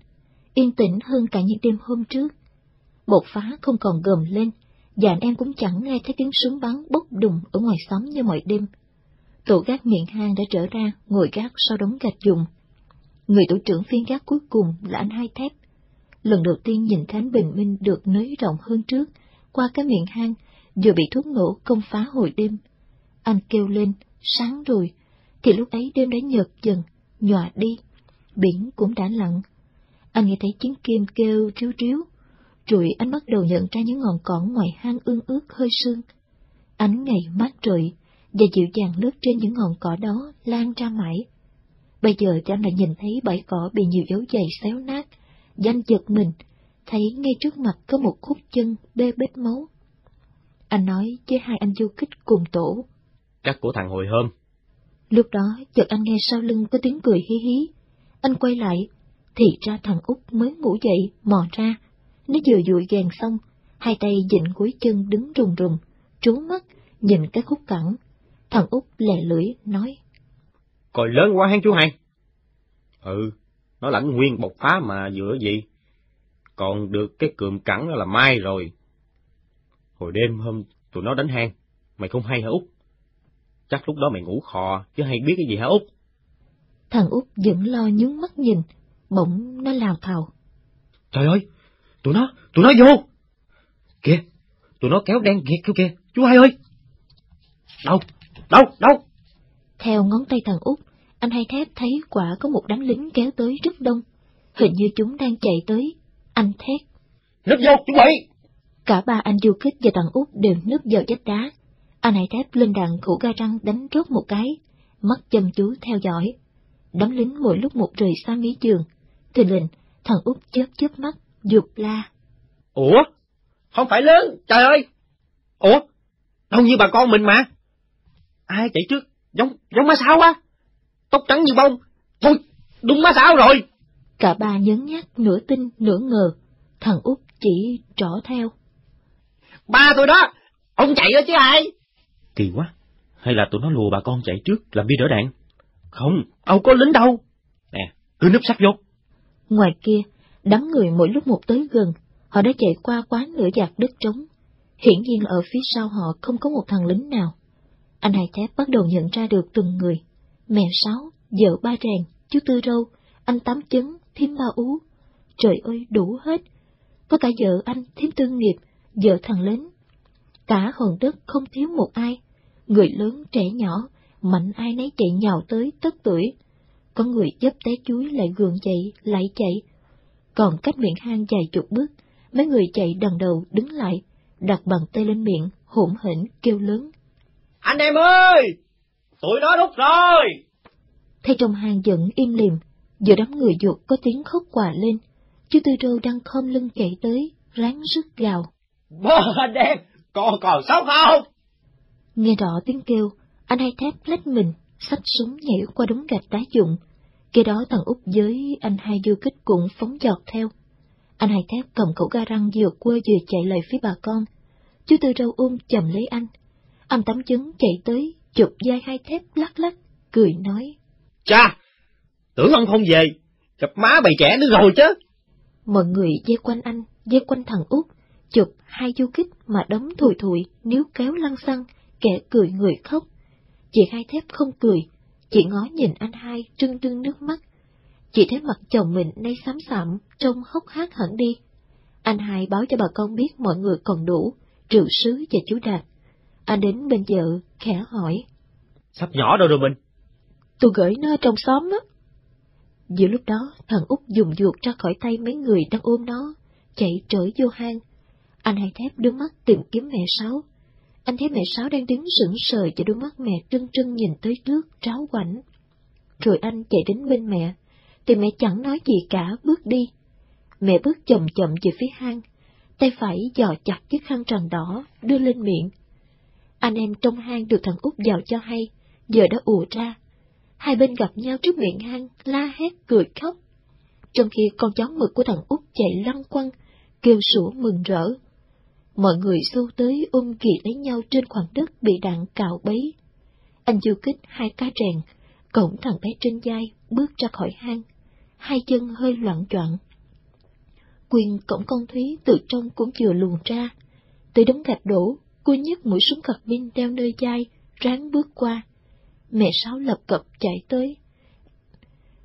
yên tĩnh hơn cả những đêm hôm trước. Bột phá không còn gầm lên, và anh em cũng chẳng nghe thấy tiếng súng bắn bốc đùng ở ngoài xóm như mọi đêm. Tổ gác miệng hang đã trở ra, ngồi gác sau đống gạch dùng. Người tổ trưởng phiên gác cuối cùng là anh hai thép. Lần đầu tiên nhìn thấy bình minh được nới rộng hơn trước, qua cái miệng hang, vừa bị thuốc nổ công phá hồi đêm. Anh kêu lên, sáng rồi, thì lúc ấy đêm đã nhợt dần, nhòa đi, biển cũng đã lặng. Anh nghe thấy tiếng kim kêu triếu triếu, rồi anh bắt đầu nhận ra những ngọn cỏ ngoài hang ương ướt hơi sương. Ánh ngày mát rượi và dịu dàng lướt trên những ngọn cỏ đó lan ra mãi. Bây giờ thì anh lại nhìn thấy bãi cỏ bị nhiều dấu giày xéo nát, danh giật mình, thấy ngay trước mặt có một khúc chân bê bết máu. Anh nói với hai anh du kích cùng tổ. Chắc của thằng hồi hôm. Lúc đó, chợt anh nghe sau lưng có tiếng cười hí hí. Anh quay lại, thì ra thằng út mới ngủ dậy, mò ra. Nó vừa dụi gèn xong, hai tay dịnh cuối chân đứng rùng rùng, trố mắt, nhìn cái khúc cẳng. Thằng út lè lưỡi, nói. Coi lớn quá hang chú hai. Ừ, nó lãnh nguyên bột phá mà vừa gì. Còn được cái cườm cẳng là mai rồi. Hồi đêm hôm tụi nó đánh hang, mày không hay hả Út? Chắc lúc đó mày ngủ khò, chứ hay biết cái gì hả Út? Thằng Út vẫn lo nhướng mắt nhìn, bỗng nó lào thào. Trời ơi, tụi nó, tụi nó vô! Kìa, tụi nó kéo đen ghét kêu kìa, chú hai ơi! Đâu? Đâu? Đâu? Theo ngón tay thằng út, anh hai thép thấy quả có một đám lính kéo tới rất đông. Hình như chúng đang chạy tới. Anh thét. Núp vô, chuẩn bị! Cả ba anh du kích và thằng út đều núp vào vách đá. Anh hai thép lên đạn khủ ga răng đánh rốt một cái, mắt chăm chú theo dõi. Đám lính mỗi lúc một rời xa mí giường. Thình lình, thằng út chớp chớp mắt, dục la. Ủa? Không phải lớn, trời ơi! Ủa? Đâu như bà con mình mà. Ai chạy trước? Giống, giống má sao á? Tóc trắng như bông. Thôi, đúng má sao rồi. Cả ba nhấn nhắc nửa tin nửa ngờ. Thằng út chỉ trỏ theo. Ba tôi đó, ông chạy đó chứ ai? Kỳ quá, hay là tụi nó lùa bà con chạy trước làm đi đỡ đạn? Không, đâu có lính đâu. Nè, cứ núp sát vô. Ngoài kia, đám người mỗi lúc một tới gần, họ đã chạy qua quá nửa dạt đất trống. Hiển nhiên ở phía sau họ không có một thằng lính nào. Anh hai thép bắt đầu nhận ra được từng người. Mẹ sáu, vợ ba rèn, chú tư râu, anh tám chấn, thím ba ú. Trời ơi, đủ hết. Có cả vợ anh, thím tương nghiệp, vợ thằng lính. Cả hòn đất không thiếu một ai. Người lớn, trẻ nhỏ, mạnh ai nấy chạy nhào tới tất tuổi. Có người dấp té chuối lại gượng chạy, lại chạy. Còn cách miệng hang dài chục bước, mấy người chạy đằng đầu đứng lại, đặt bàn tay lên miệng, hỗn hển kêu lớn. Anh em ơi! Tụi nó đúc rồi! Thấy trong hang giận im lìm, giữa đám người ruột có tiếng khóc quà lên. Chú Tư Rô đang khom lưng chạy tới, ráng rứt gào. Bố anh em, còn còn sống không? Nghe rõ tiếng kêu, anh hai thép lách mình, xách súng nhảy qua đống gạch đá dụng. Kế đó thằng út với anh hai du kích cũng phóng giọt theo. Anh hai thép cầm khẩu ga răng vừa quơ vừa chạy lại phía bà con. Chú Tư Râu ôm chầm lấy anh. Anh tắm chứng chạy tới, chụp vai hai thép lắc lắc, cười nói. Cha, tưởng ông không về, gặp má bầy trẻ nữa rồi chứ. Mọi người dây quanh anh, dây quanh thằng út, chụp hai du kích mà đấm thùi thùi, níu kéo lăn xăng, kẻ cười người khóc. Chị hai thép không cười, chị ngó nhìn anh hai trưng trưng nước mắt. Chị thấy mặt chồng mình nay xám xạm, trông hốc hác hẳn đi. Anh hai báo cho bà con biết mọi người còn đủ, rượu sứ và chú Đạt. Anh đến bên vợ, khẽ hỏi. Sắp nhỏ đâu rồi mình? Tôi gửi nó trong xóm đó. Giữa lúc đó, thằng út dùng ruột ra khỏi tay mấy người đang ôm nó, chạy trở vô hang. Anh hai thép đưa mắt tìm kiếm mẹ Sáu. Anh thấy mẹ Sáu đang đứng sững sờ cho đôi mắt mẹ trân trân nhìn tới trước, tráo quảnh. Rồi anh chạy đến bên mẹ, thì mẹ chẳng nói gì cả, bước đi. Mẹ bước chậm chậm về phía hang, tay phải dò chặt chiếc khăn tròn đỏ, đưa lên miệng. Anh em trong hang được thằng út vào cho hay, giờ đã ùa ra. Hai bên gặp nhau trước miệng hang, la hét cười khóc. Trong khi con chó mực của thằng út chạy lăn quăng, kêu sủa mừng rỡ. Mọi người xô tới ôm kỳ lấy nhau trên khoảng đất bị đạn cào bấy. Anh du kích hai cá trèn cổng thằng bé trên vai, bước ra khỏi hang, hai chân hơi loạn choạng. Quyền cổng con Thúy từ trong cũng vừa luồn ra. Từ đống gạch đổ, cô nhấc mũi súng carbin binh đeo nơi vai, ráng bước qua. Mẹ Sáu lập cập chạy tới.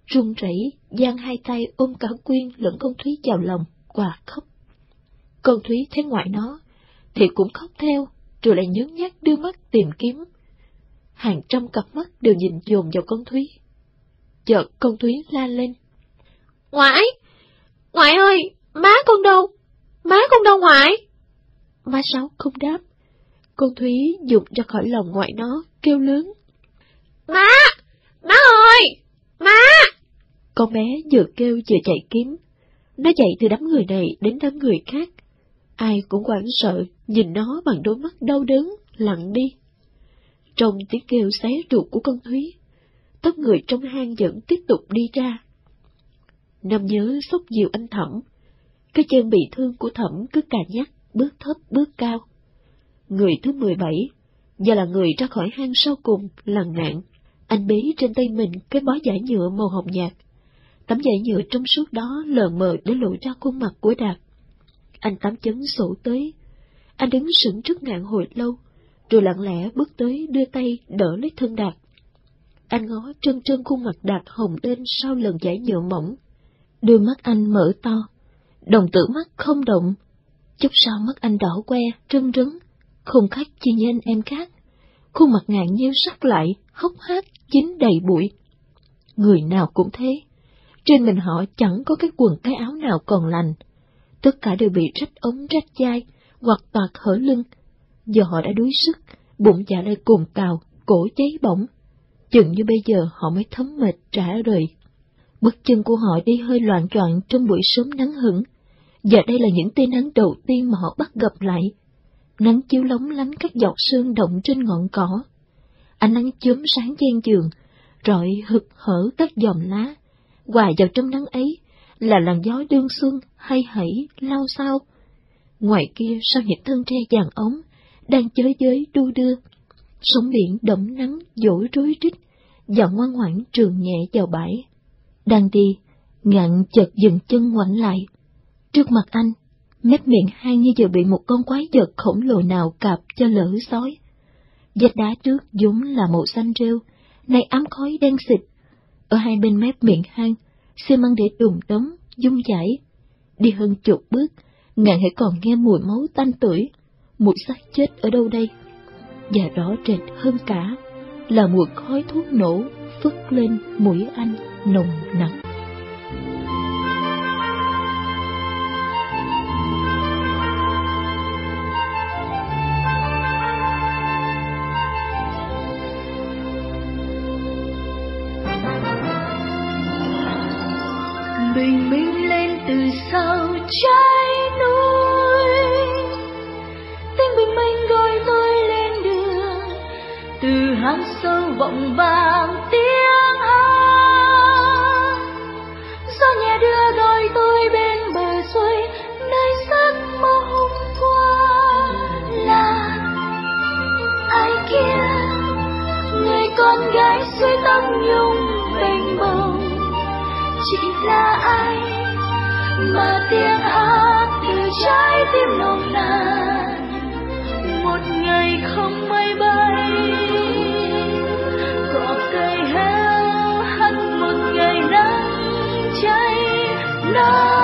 Run rẩy, giang hai tay ôm cả Quyên lẫn con Thúy vào lòng, quà khóc. Con Thúy thấy ngoại nó, thì cũng khóc theo, rồi lại nhớ nhát đưa mắt tìm kiếm. Hàng trăm cặp mắt đều nhìn dồn vào con Thúy. Chợt con Thúy la lên. Ngoại! Ngoại ơi! Má con đâu? Má con đâu ngoại? Má Sáu không đáp. Con Thúy dục ra khỏi lòng ngoại nó, kêu lớn. Má! Má ơi! Má! Con bé vừa kêu vừa chạy kiếm. Nó chạy từ đám người này đến đám người khác. Ai cũng hoảng sợ, nhìn nó bằng đôi mắt đau đớn, lặng đi. Trong tiếng kêu xé ruột của con Thúy, tóc người trong hang vẫn tiếp tục đi ra. Nam nhớ xúc dịu anh Thẩm, cái chân bị thương của Thẩm cứ cà nhắc, bước thấp bước cao. Người thứ mười bảy, giờ là người ra khỏi hang sau cùng lần ngạn. Anh bế trên tay mình cái bó giải nhựa màu hồng nhạt. Tấm giải nhựa trong suốt đó lờ mờ để lộ ra khuôn mặt của Đạt. Anh tám chấn sổ tới. Anh đứng sững trước ngạn hồi lâu, rồi lặng lẽ bước tới đưa tay đỡ lấy thân Đạt. Anh ngó trân trân khuôn mặt Đạt hồng lên sau lần giải nhựa mỏng. Đôi mắt anh mở to, đồng tử mắt không động. Chút sau mắt anh đỏ que, trân rấn, không khác chi như anh em khác. khuôn mặt ngạn nheo sắc lại, hốc hác, chín đầy bụi. Người nào cũng thế, trên mình họ chẳng có cái quần cái áo nào còn lành. Tất cả đều bị rách ống rách chai, hoặc tạc hở lưng. Giờ họ đã đuối sức, bụng dạ lại cồn cào, cổ cháy bỏng. Chừng như bây giờ họ mới thấm mệt trả rời. Bước chân của họ đi hơi loạn choạng trong buổi sớm nắng hửng. Và đây là những tia nắng đầu tiên mà họ bắt gặp lại. Nắng chiếu lóng lánh các giọt sương động trên ngọn cỏ. Ánh nắng chớm sáng trên giường, rọi hực hở các dòm lá. Hòa vào trong nắng ấy là làn gió đương xuân hay hãy lao sao. Ngoài kia sau những thân tre vàng ống, đang chới giới đu đưa. Sóng biển đẫm nắng dỗi rối rít, và ngoan ngoãn trường nhẹ vào bãi. Đang đi, ngạn chợt dừng chân ngoảnh lại. Trước mặt anh, mép miệng hai như giờ bị một con quái vật khổng lồ nào cạp cho lỡ sói. Vách đá trước vốn là màu xanh rêu, nay ám khói đen xịt. Ở hai bên mép miệng hang, xi măng để đùng đống, dung chảy. Đi hơn chục bước, ngài hãy còn nghe mùi máu tanh tưởi, mùi xác chết ở đâu đây? Và rõ rệt hơn cả là mùi khói thuốc nổ phất lên mũi anh nồng nặc. bình minh lên từ sau trái từ sâu vọng vang tiếng hát. Gió nhẹ đưa đôi tôi bên bờ suối, nơi giấc mơ hôm qua là ai kia? Người con gái suối tâm nhung mênh mông chỉ là ai mà tiếng hát từ trái tim nồng nàn? Một ngày không mây bay. Nắng